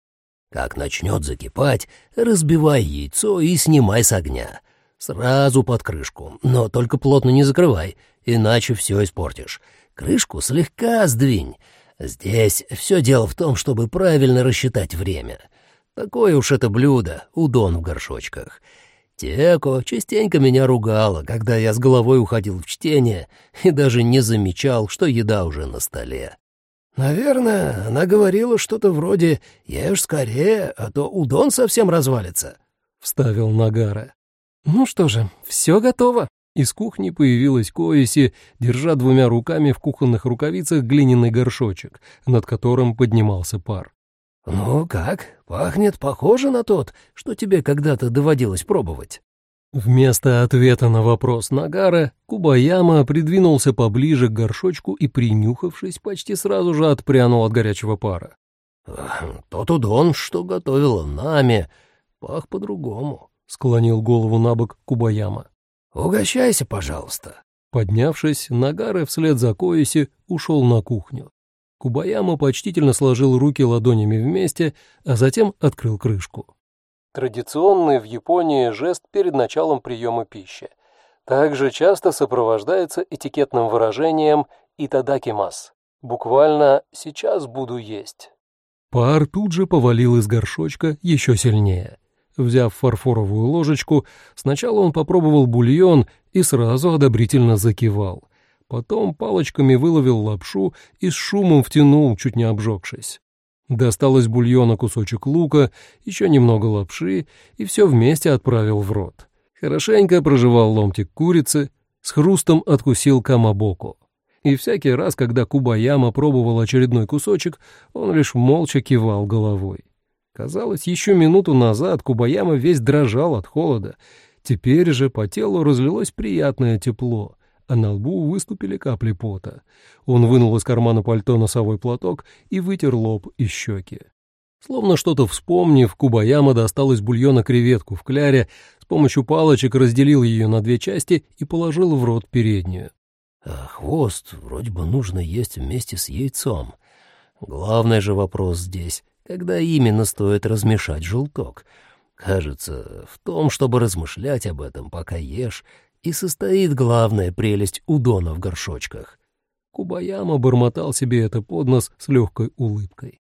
«Как начнет закипать, разбивай яйцо и снимай с огня. Сразу под крышку, но только плотно не закрывай, иначе все испортишь. Крышку слегка сдвинь. Здесь все дело в том, чтобы правильно рассчитать время. Такое уж это блюдо, удон в горшочках». Теко частенько меня ругала, когда я с головой уходил в чтение и даже не замечал, что еда уже на столе. Наверное, она говорила что-то вроде «Ешь скорее, а то удон совсем развалится», — вставил Нагара. «Ну что же, все готово». Из кухни появилась Коиси, держа двумя руками в кухонных рукавицах глиняный горшочек, над которым поднимался пар. «Ну как, пахнет похоже на тот, что тебе когда-то доводилось пробовать?» Вместо ответа на вопрос Нагара, Кубаяма придвинулся поближе к горшочку и, принюхавшись, почти сразу же отпрянул от горячего пара. «Тот удон, что готовила нами, пах по-другому», — склонил голову на бок Кубаяма. «Угощайся, пожалуйста». Поднявшись, Нагара вслед за Коиси ушел на кухню. Кубаяма почтительно сложил руки ладонями вместе, а затем открыл крышку. Традиционный в Японии жест перед началом приема пищи. Также часто сопровождается этикетным выражением «итадакимас», буквально «сейчас буду есть». Пар тут же повалил из горшочка еще сильнее. Взяв фарфоровую ложечку, сначала он попробовал бульон и сразу одобрительно закивал. Потом палочками выловил лапшу и с шумом втянул, чуть не обжегшись. Достал из бульона кусочек лука, еще немного лапши и все вместе отправил в рот. Хорошенько прожевал ломтик курицы, с хрустом откусил камабоку. И всякий раз, когда Кубаяма пробовал очередной кусочек, он лишь молча кивал головой. Казалось, еще минуту назад Кубаяма весь дрожал от холода. Теперь же по телу разлилось приятное тепло, а на лбу выступили капли пота. Он вынул из кармана пальто носовой платок и вытер лоб и щеки. Словно что-то вспомнив, Кубаяма достал из бульона креветку в кляре, с помощью палочек разделил ее на две части и положил в рот переднюю. А хвост вроде бы нужно есть вместе с яйцом. Главный же вопрос здесь, когда именно стоит размешать желток. Кажется, в том, чтобы размышлять об этом, пока ешь, и состоит главная прелесть удона в горшочках. Кубаяма бормотал себе это под нос с легкой улыбкой.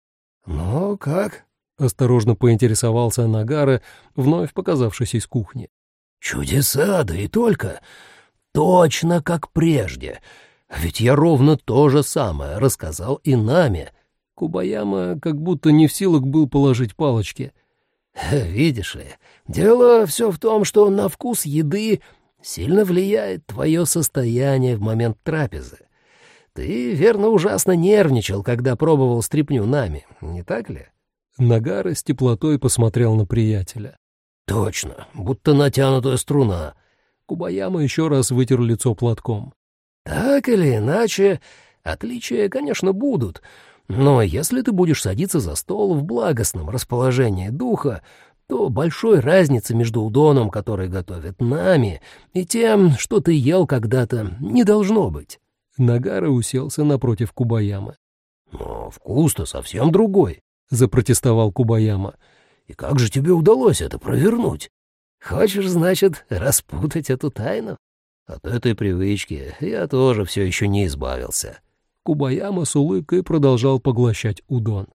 «Ну, как?» — осторожно поинтересовался Нагара, вновь показавшись из кухни. «Чудеса, да и только. Точно как прежде. Ведь я ровно то же самое рассказал и нами». Кубаяма как будто не в силах был положить палочки. «Видишь ли, дело все в том, что на вкус еды сильно влияет твое состояние в момент трапезы. Ты, верно, ужасно нервничал, когда пробовал стряпню нами, не так ли?» Нагара с теплотой посмотрел на приятеля. «Точно, будто натянутая струна». Кубаяма еще раз вытер лицо платком. «Так или иначе, отличия, конечно, будут, но если ты будешь садиться за стол в благостном расположении духа, то большой разницы между удоном, который готовят нами, и тем, что ты ел когда-то, не должно быть. Нагара уселся напротив Кубаямы. «Но вкус-то совсем другой», — запротестовал Кубаяма. «И как же тебе удалось это провернуть? Хочешь, значит, распутать эту тайну?» От этой привычки я тоже все еще не избавился. Кубаяма с улыбкой продолжал поглощать удон.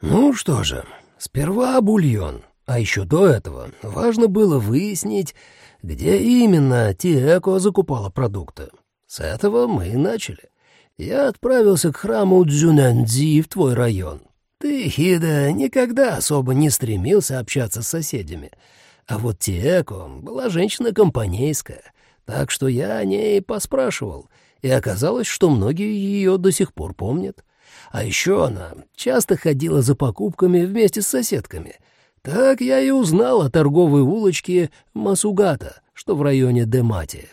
«Ну что же, сперва бульон, а еще до этого важно было выяснить, где именно Тиэко закупала продукты. С этого мы и начали. Я отправился к храму Дзюнэнзи в твой район. Ты, Хида, никогда особо не стремился общаться с соседями. А вот Тиэко была женщина компанейская, так что я о ней поспрашивал, и оказалось, что многие ее до сих пор помнят. А еще она часто ходила за покупками вместе с соседками. Так я и узнал о торговой улочке Масугата, что в районе Демати.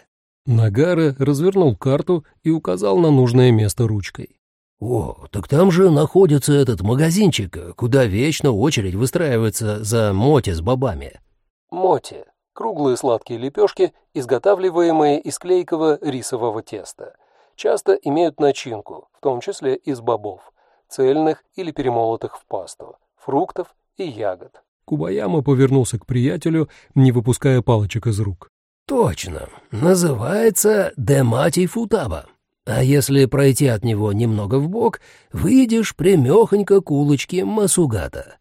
Нагара развернул карту и указал на нужное место ручкой. «О, так там же находится этот магазинчик, куда вечно очередь выстраивается за моти с бобами». Моти – круглые сладкие лепешки, изготавливаемые из клейкого рисового теста. Часто имеют начинку, в том числе из бобов, цельных или перемолотых в пасту, фруктов и ягод. Кубаяма повернулся к приятелю, не выпуская палочек из рук. Точно. Называется Дематий Футаба. А если пройти от него немного вбок, выйдешь прямехонько к улочке Масугата.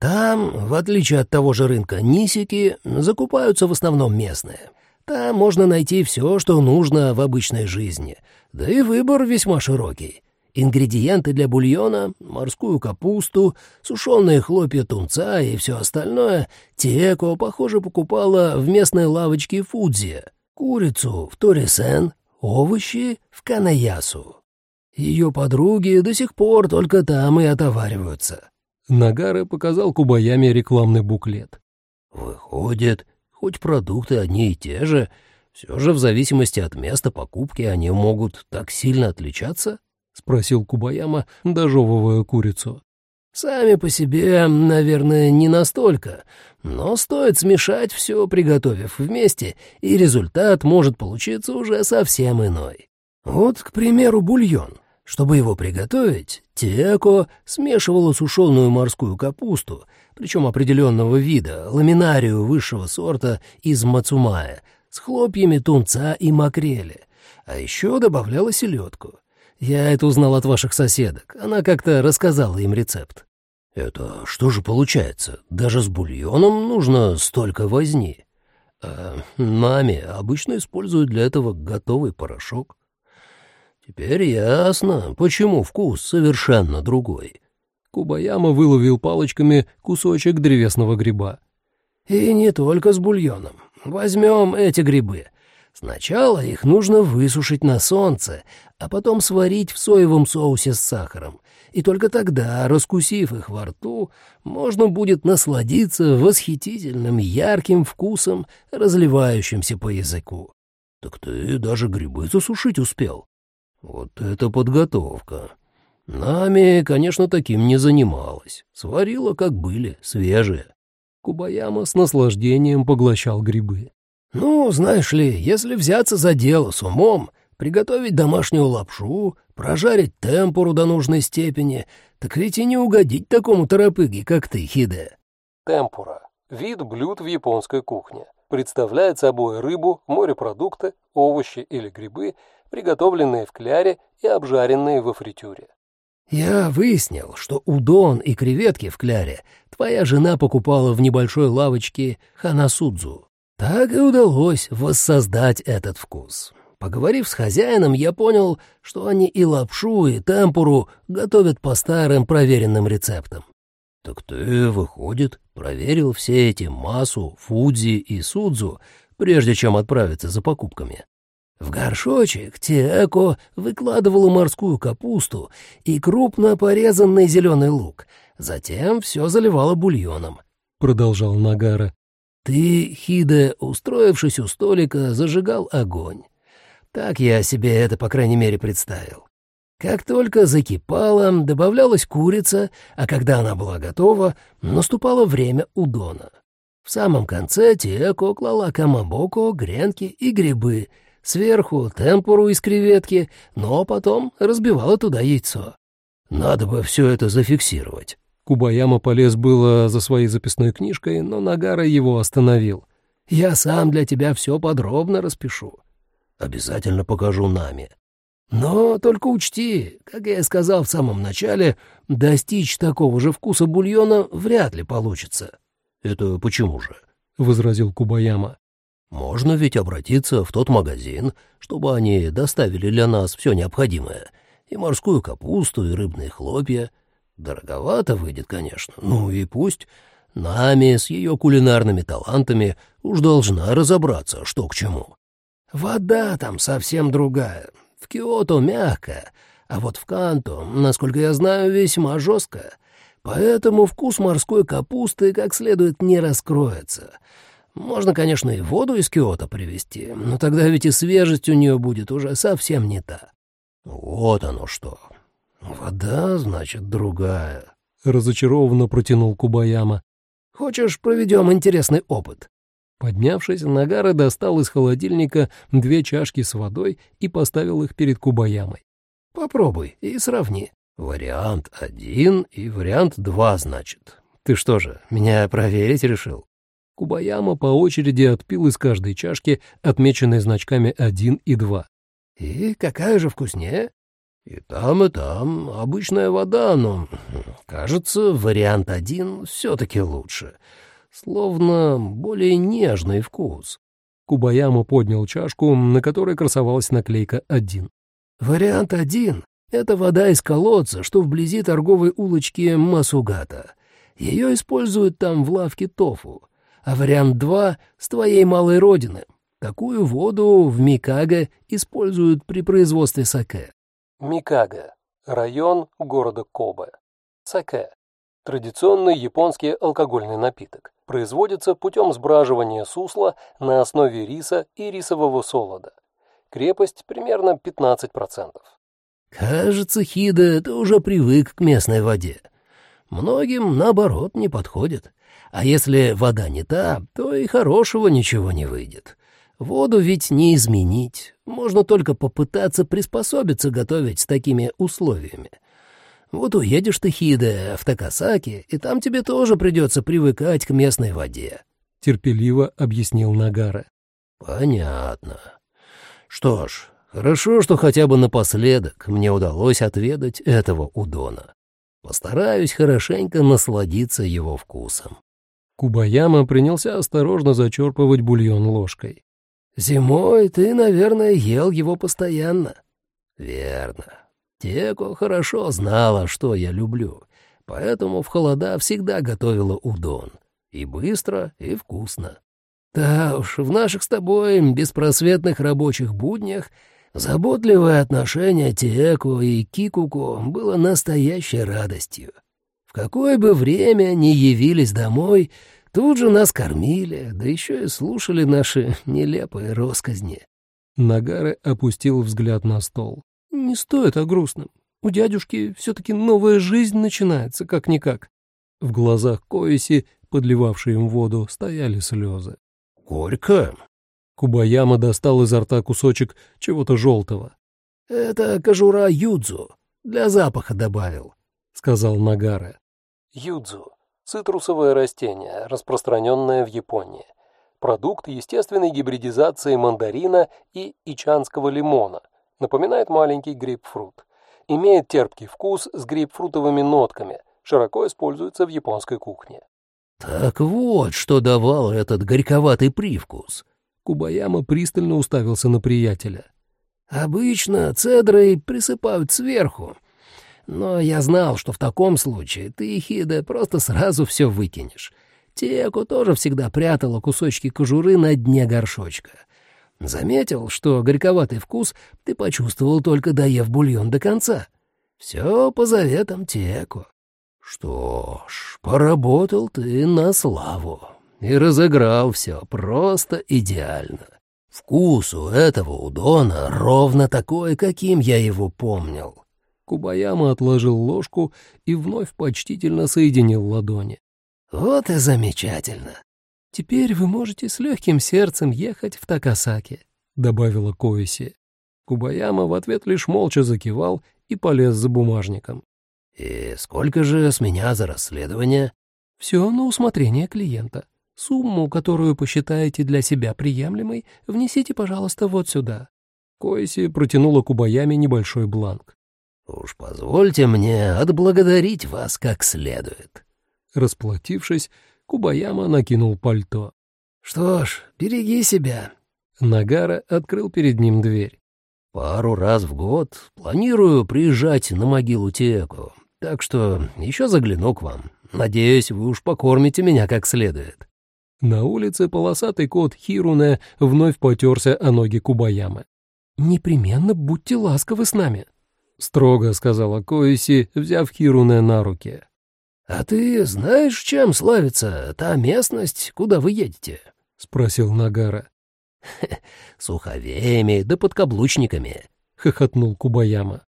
Там, в отличие от того же рынка Нисики, закупаются в основном местные. Там можно найти все, что нужно в обычной жизни. Да и выбор весьма широкий. Ингредиенты для бульона, морскую капусту, сушеные хлопья тунца и все остальное Тиэко, похоже, покупала в местной лавочке Фудзи, курицу в Торисен, овощи в Канаясу. Ее подруги до сих пор только там и отовариваются. Нагары показал Кубаяме рекламный буклет. Выходит, хоть продукты одни и те же, все же в зависимости от места покупки они могут так сильно отличаться? — спросил Кубаяма, дожевывая курицу. «Сами по себе, наверное, не настолько, но стоит смешать все, приготовив вместе, и результат может получиться уже совсем иной. Вот, к примеру, бульон. Чтобы его приготовить, Тиэко смешивала сушеную морскую капусту, причем определенного вида, ламинарию высшего сорта из мацумая, с хлопьями тунца и макрели, а еще добавляла селедку. Я это узнал от ваших соседок, она как-то рассказала им рецепт. Это что же получается, даже с бульоном нужно столько возни? А маме обычно используют для этого готовый порошок. Теперь ясно, почему вкус совершенно другой. Кубаяма выловил палочками кусочек древесного гриба. И не только с бульоном. Возьмем эти грибы. Сначала их нужно высушить на солнце, а потом сварить в соевом соусе с сахаром. И только тогда, раскусив их во рту, можно будет насладиться восхитительным ярким вкусом, разливающимся по языку. Так ты даже грибы засушить успел. Вот это подготовка. Нами, конечно, таким не занималась. Сварила, как были, свежие. Кубаяма с наслаждением поглощал грибы. Ну, знаешь ли, если взяться за дело с умом, приготовить домашнюю лапшу, прожарить темпуру до нужной степени, так ведь и не угодить такому торопыге, как ты, Хиде. Темпура – вид блюд в японской кухне. Представляет собой рыбу, морепродукты, овощи или грибы – приготовленные в кляре и обжаренные во фритюре. «Я выяснил, что удон и креветки в кляре твоя жена покупала в небольшой лавочке Ханасудзу. Так и удалось воссоздать этот вкус. Поговорив с хозяином, я понял, что они и лапшу, и темпуру готовят по старым проверенным рецептам. Так ты, выходит, проверил все эти массу, фудзи и судзу, прежде чем отправиться за покупками. В горшочек Тиэко выкладывала морскую капусту и крупно порезанный зеленый лук. Затем все заливала бульоном. Продолжал Нагара. Ты, Хиде, устроившись у столика, зажигал огонь. Так я себе это, по крайней мере, представил. Как только закипала, добавлялась курица, а когда она была готова, наступало время удона. В самом конце Тиэко клала камабоко, гренки и грибы — Сверху темпуру из креветки, но потом разбивала туда яйцо. Надо бы все это зафиксировать. Кубаяма полез было за своей записной книжкой, но Нагара его остановил. «Я сам для тебя все подробно распишу. Обязательно покажу нами. Но только учти, как я и сказал в самом начале, достичь такого же вкуса бульона вряд ли получится». «Это почему же?» — возразил Кубаяма. Можно ведь обратиться в тот магазин, чтобы они доставили для нас все необходимое. И морскую капусту, и рыбные хлопья. Дороговато выйдет, конечно. Ну и пусть. Нами с ее кулинарными талантами уж должна разобраться, что к чему. Вода там совсем другая. В Киото мягкая, а вот в Канто, насколько я знаю, весьма жесткая. Поэтому вкус морской капусты как следует не раскроется — можно, конечно, и воду из Киота привезти, но тогда ведь и свежесть у нее будет уже совсем не та. Вот оно что. Вода, значит, другая. Разочарованно протянул Кубаяма. Хочешь, проведем интересный опыт? Поднявшись, Нагара достал из холодильника две чашки с водой и поставил их перед Кубаямой. Попробуй и сравни. Вариант один и вариант два, значит. Ты что же, меня проверить решил? Кубаяма по очереди отпил из каждой чашки, отмеченной значками 1 и 2. «И какая же вкуснее?» «И там, и там. Обычная вода, но, кажется, вариант один все-таки лучше. Словно более нежный вкус». Кубаяма поднял чашку, на которой красовалась наклейка 1. «Вариант один — это вода из колодца, что вблизи торговой улочки Масугата. Ее используют там в лавке тофу а вариант 2 — с твоей малой родины. Такую воду в Микаго используют при производстве саке. Микаго – район города Кобе. Саке – традиционный японский алкогольный напиток. Производится путем сбраживания сусла на основе риса и рисового солода. Крепость примерно 15%. Кажется, Хида, ты уже привык к местной воде. Многим, наоборот, не подходит. А если вода не та, то и хорошего ничего не выйдет. Воду ведь не изменить. Можно только попытаться приспособиться готовить с такими условиями. Вот уедешь ты, Хиде, в Такасаки, и там тебе тоже придется привыкать к местной воде», — терпеливо объяснил Нагара. «Понятно. Что ж, хорошо, что хотя бы напоследок мне удалось отведать этого удона. Постараюсь хорошенько насладиться его вкусом». Кубаяма принялся осторожно зачерпывать бульон ложкой. «Зимой ты, наверное, ел его постоянно». «Верно. Теко хорошо знала, что я люблю, поэтому в холода всегда готовила удон. И быстро, и вкусно. Да уж, в наших с тобой беспросветных рабочих буднях заботливое отношение Теко и Кикуко было настоящей радостью. В какое бы время ни явились домой, тут же нас кормили, да еще и слушали наши нелепые росказни. Нагары опустил взгляд на стол. «Не стоит о грустном. У дядюшки все-таки новая жизнь начинается, как-никак». В глазах Коиси, подливавшей им воду, стояли слезы. «Горько?» Кубаяма достал изо рта кусочек чего-то желтого. «Это кожура юдзу. Для запаха добавил», — сказал Нагара. Юдзу – цитрусовое растение, распространенное в Японии. Продукт естественной гибридизации мандарина и ичанского лимона. Напоминает маленький грейпфрут. Имеет терпкий вкус с грейпфрутовыми нотками. Широко используется в японской кухне. «Так вот, что давал этот горьковатый привкус». Кубаяма пристально уставился на приятеля. «Обычно цедрой присыпают сверху, но я знал, что в таком случае ты, Хиде, просто сразу все выкинешь. Теку тоже всегда прятала кусочки кожуры на дне горшочка. Заметил, что горьковатый вкус ты почувствовал только доев бульон до конца. Все по заветам Теку. Что ж, поработал ты на славу и разыграл все просто идеально. Вкус у этого удона ровно такой, каким я его помнил. Кубаяма отложил ложку и вновь почтительно соединил ладони. «Вот и замечательно. Теперь вы можете с легким сердцем ехать в Такасаки», — добавила Коиси. Кубаяма в ответ лишь молча закивал и полез за бумажником. «И сколько же с меня за расследование?» «Все на усмотрение клиента. Сумму, которую посчитаете для себя приемлемой, внесите, пожалуйста, вот сюда». Коиси протянула Кубаяме небольшой бланк. «Уж позвольте мне отблагодарить вас как следует». Расплатившись, Кубаяма накинул пальто. «Что ж, береги себя». Нагара открыл перед ним дверь. «Пару раз в год планирую приезжать на могилу Теку, так что еще загляну к вам. Надеюсь, вы уж покормите меня как следует». На улице полосатый кот Хируне вновь потерся о ноги Кубаямы. «Непременно будьте ласковы с нами», — строго сказала Коиси, взяв Хируне на руки. «А ты знаешь, чем славится та местность, куда вы едете?» — спросил Нагара. «Суховеями да подкаблучниками», — хохотнул Кубаяма.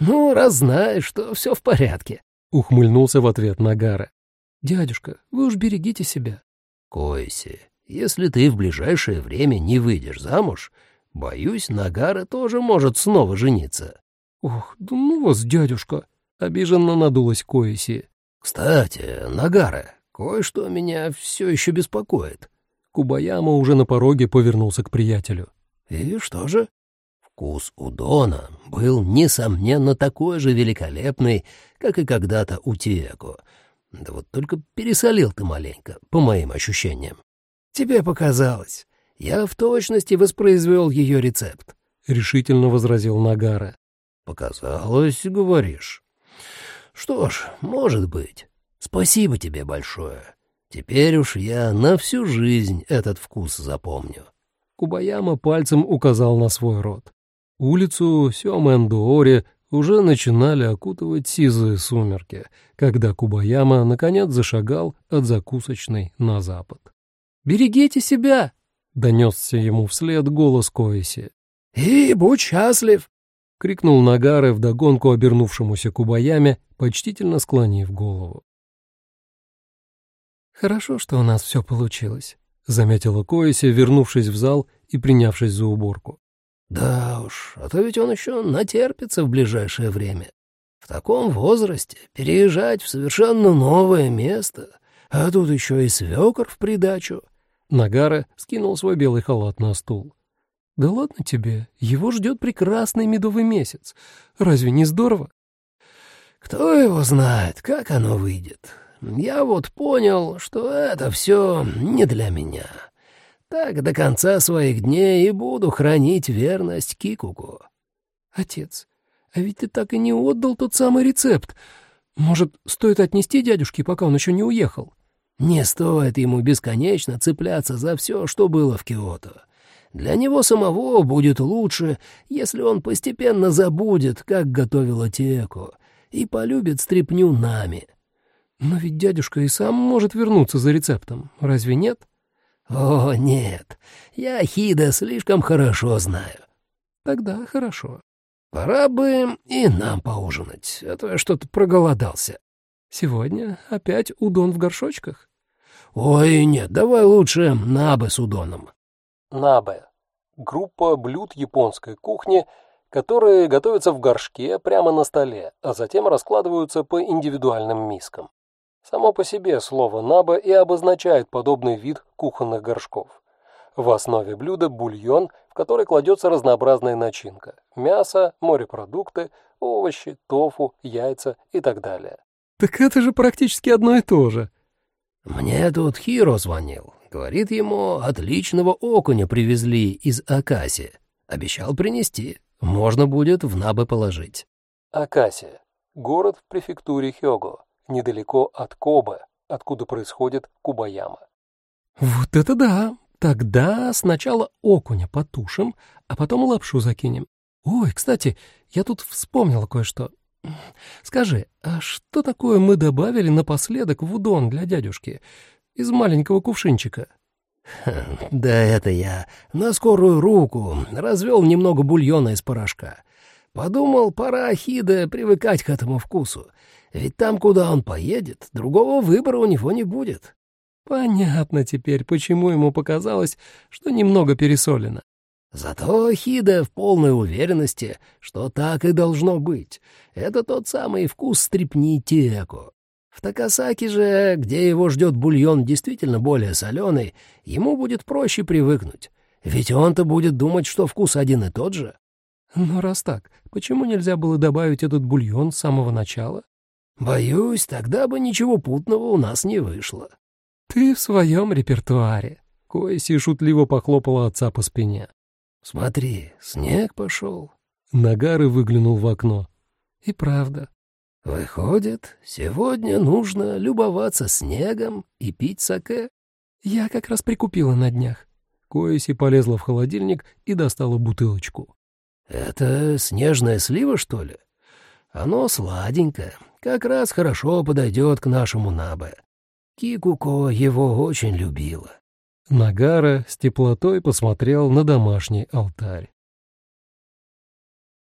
«Ну, раз знаешь, то все в порядке», — ухмыльнулся в ответ Нагара. «Дядюшка, вы уж берегите себя». «Койси, если ты в ближайшее время не выйдешь замуж, боюсь, Нагара тоже может снова жениться». «Ох, да ну вас, дядюшка!» — обиженно надулась Коиси. «Кстати, Нагара, кое-что меня все еще беспокоит». Кубаяма уже на пороге повернулся к приятелю. «И что же?» Вкус у Дона был, несомненно, такой же великолепный, как и когда-то у Тиеко. Да вот только пересолил ты маленько, по моим ощущениям. Тебе показалось. Я в точности воспроизвел ее рецепт. — решительно возразил Нагара. «Показалось, говоришь. Что ж, может быть. Спасибо тебе большое. Теперь уж я на всю жизнь этот вкус запомню». Кубаяма пальцем указал на свой рот. Улицу Сёмэн-Дуори уже начинали окутывать сизые сумерки, когда Кубаяма наконец зашагал от закусочной на запад. «Берегите себя!» — донесся ему вслед голос Коиси. «И будь счастлив!» — крикнул Нагары вдогонку обернувшемуся Кубаяме, почтительно склонив голову. «Хорошо, что у нас все получилось», — заметила Коиси, вернувшись в зал и принявшись за уборку. Да уж, а то ведь он еще натерпится в ближайшее время. В таком возрасте переезжать в совершенно новое место, а тут еще и свекор в придачу. Нагара скинул свой белый халат на стул. «Да ладно тебе, его ждет прекрасный медовый месяц. Разве не здорово?» «Кто его знает, как оно выйдет. Я вот понял, что это все не для меня. Так до конца своих дней и буду хранить верность Кикуку». «Отец, а ведь ты так и не отдал тот самый рецепт. Может, стоит отнести дядюшке, пока он еще не уехал?» «Не стоит ему бесконечно цепляться за все, что было в Киото. Для него самого будет лучше, если он постепенно забудет, как готовила Теку, и полюбит стряпню нами. Но ведь дядюшка и сам может вернуться за рецептом, разве нет? О, нет, я Хида слишком хорошо знаю. Тогда хорошо. Пора бы и нам поужинать, а то я что-то проголодался. Сегодня опять удон в горшочках? Ой, нет, давай лучше набы с удоном. Набе – группа блюд японской кухни, которые готовятся в горшке прямо на столе, а затем раскладываются по индивидуальным мискам. Само по себе слово «набе» и обозначает подобный вид кухонных горшков. В основе блюда бульон, в который кладется разнообразная начинка – мясо, морепродукты, овощи, тофу, яйца и так далее. Так это же практически одно и то же. Мне тут Хиро звонил. Говорит ему, отличного окуня привезли из Акаси. Обещал принести. Можно будет в набы положить. Акаси – город в префектуре Хёго, недалеко от Кобе, откуда происходит Кубаяма. Вот это да! Тогда сначала окуня потушим, а потом лапшу закинем. Ой, кстати, я тут вспомнила кое-что. Скажи, а что такое мы добавили напоследок в удон для дядюшки? Из маленького кувшинчика. «Да это я на скорую руку развел немного бульона из порошка. Подумал, пора Ахида привыкать к этому вкусу, ведь там, куда он поедет, другого выбора у него не будет». Понятно теперь, почему ему показалось, что немного пересолено. Зато Хида в полной уверенности, что так и должно быть. Это тот самый вкус стрипни Теко. В Такасаки же, где его ждет бульон действительно более соленый, ему будет проще привыкнуть. Ведь он-то будет думать, что вкус один и тот же. Но раз так, почему нельзя было добавить этот бульон с самого начала? Боюсь, тогда бы ничего путного у нас не вышло. Ты в своем репертуаре. Коэси шутливо похлопала отца по спине. Смотри, снег пошел. Нагары выглянул в окно. И правда, Выходит, сегодня нужно любоваться снегом и пить саке? Я как раз прикупила на днях. Коэси полезла в холодильник и достала бутылочку. Это снежная слива, что ли? Оно сладенькое, как раз хорошо подойдет к нашему Набе. Кикуко его очень любила. Нагара с теплотой посмотрел на домашний алтарь.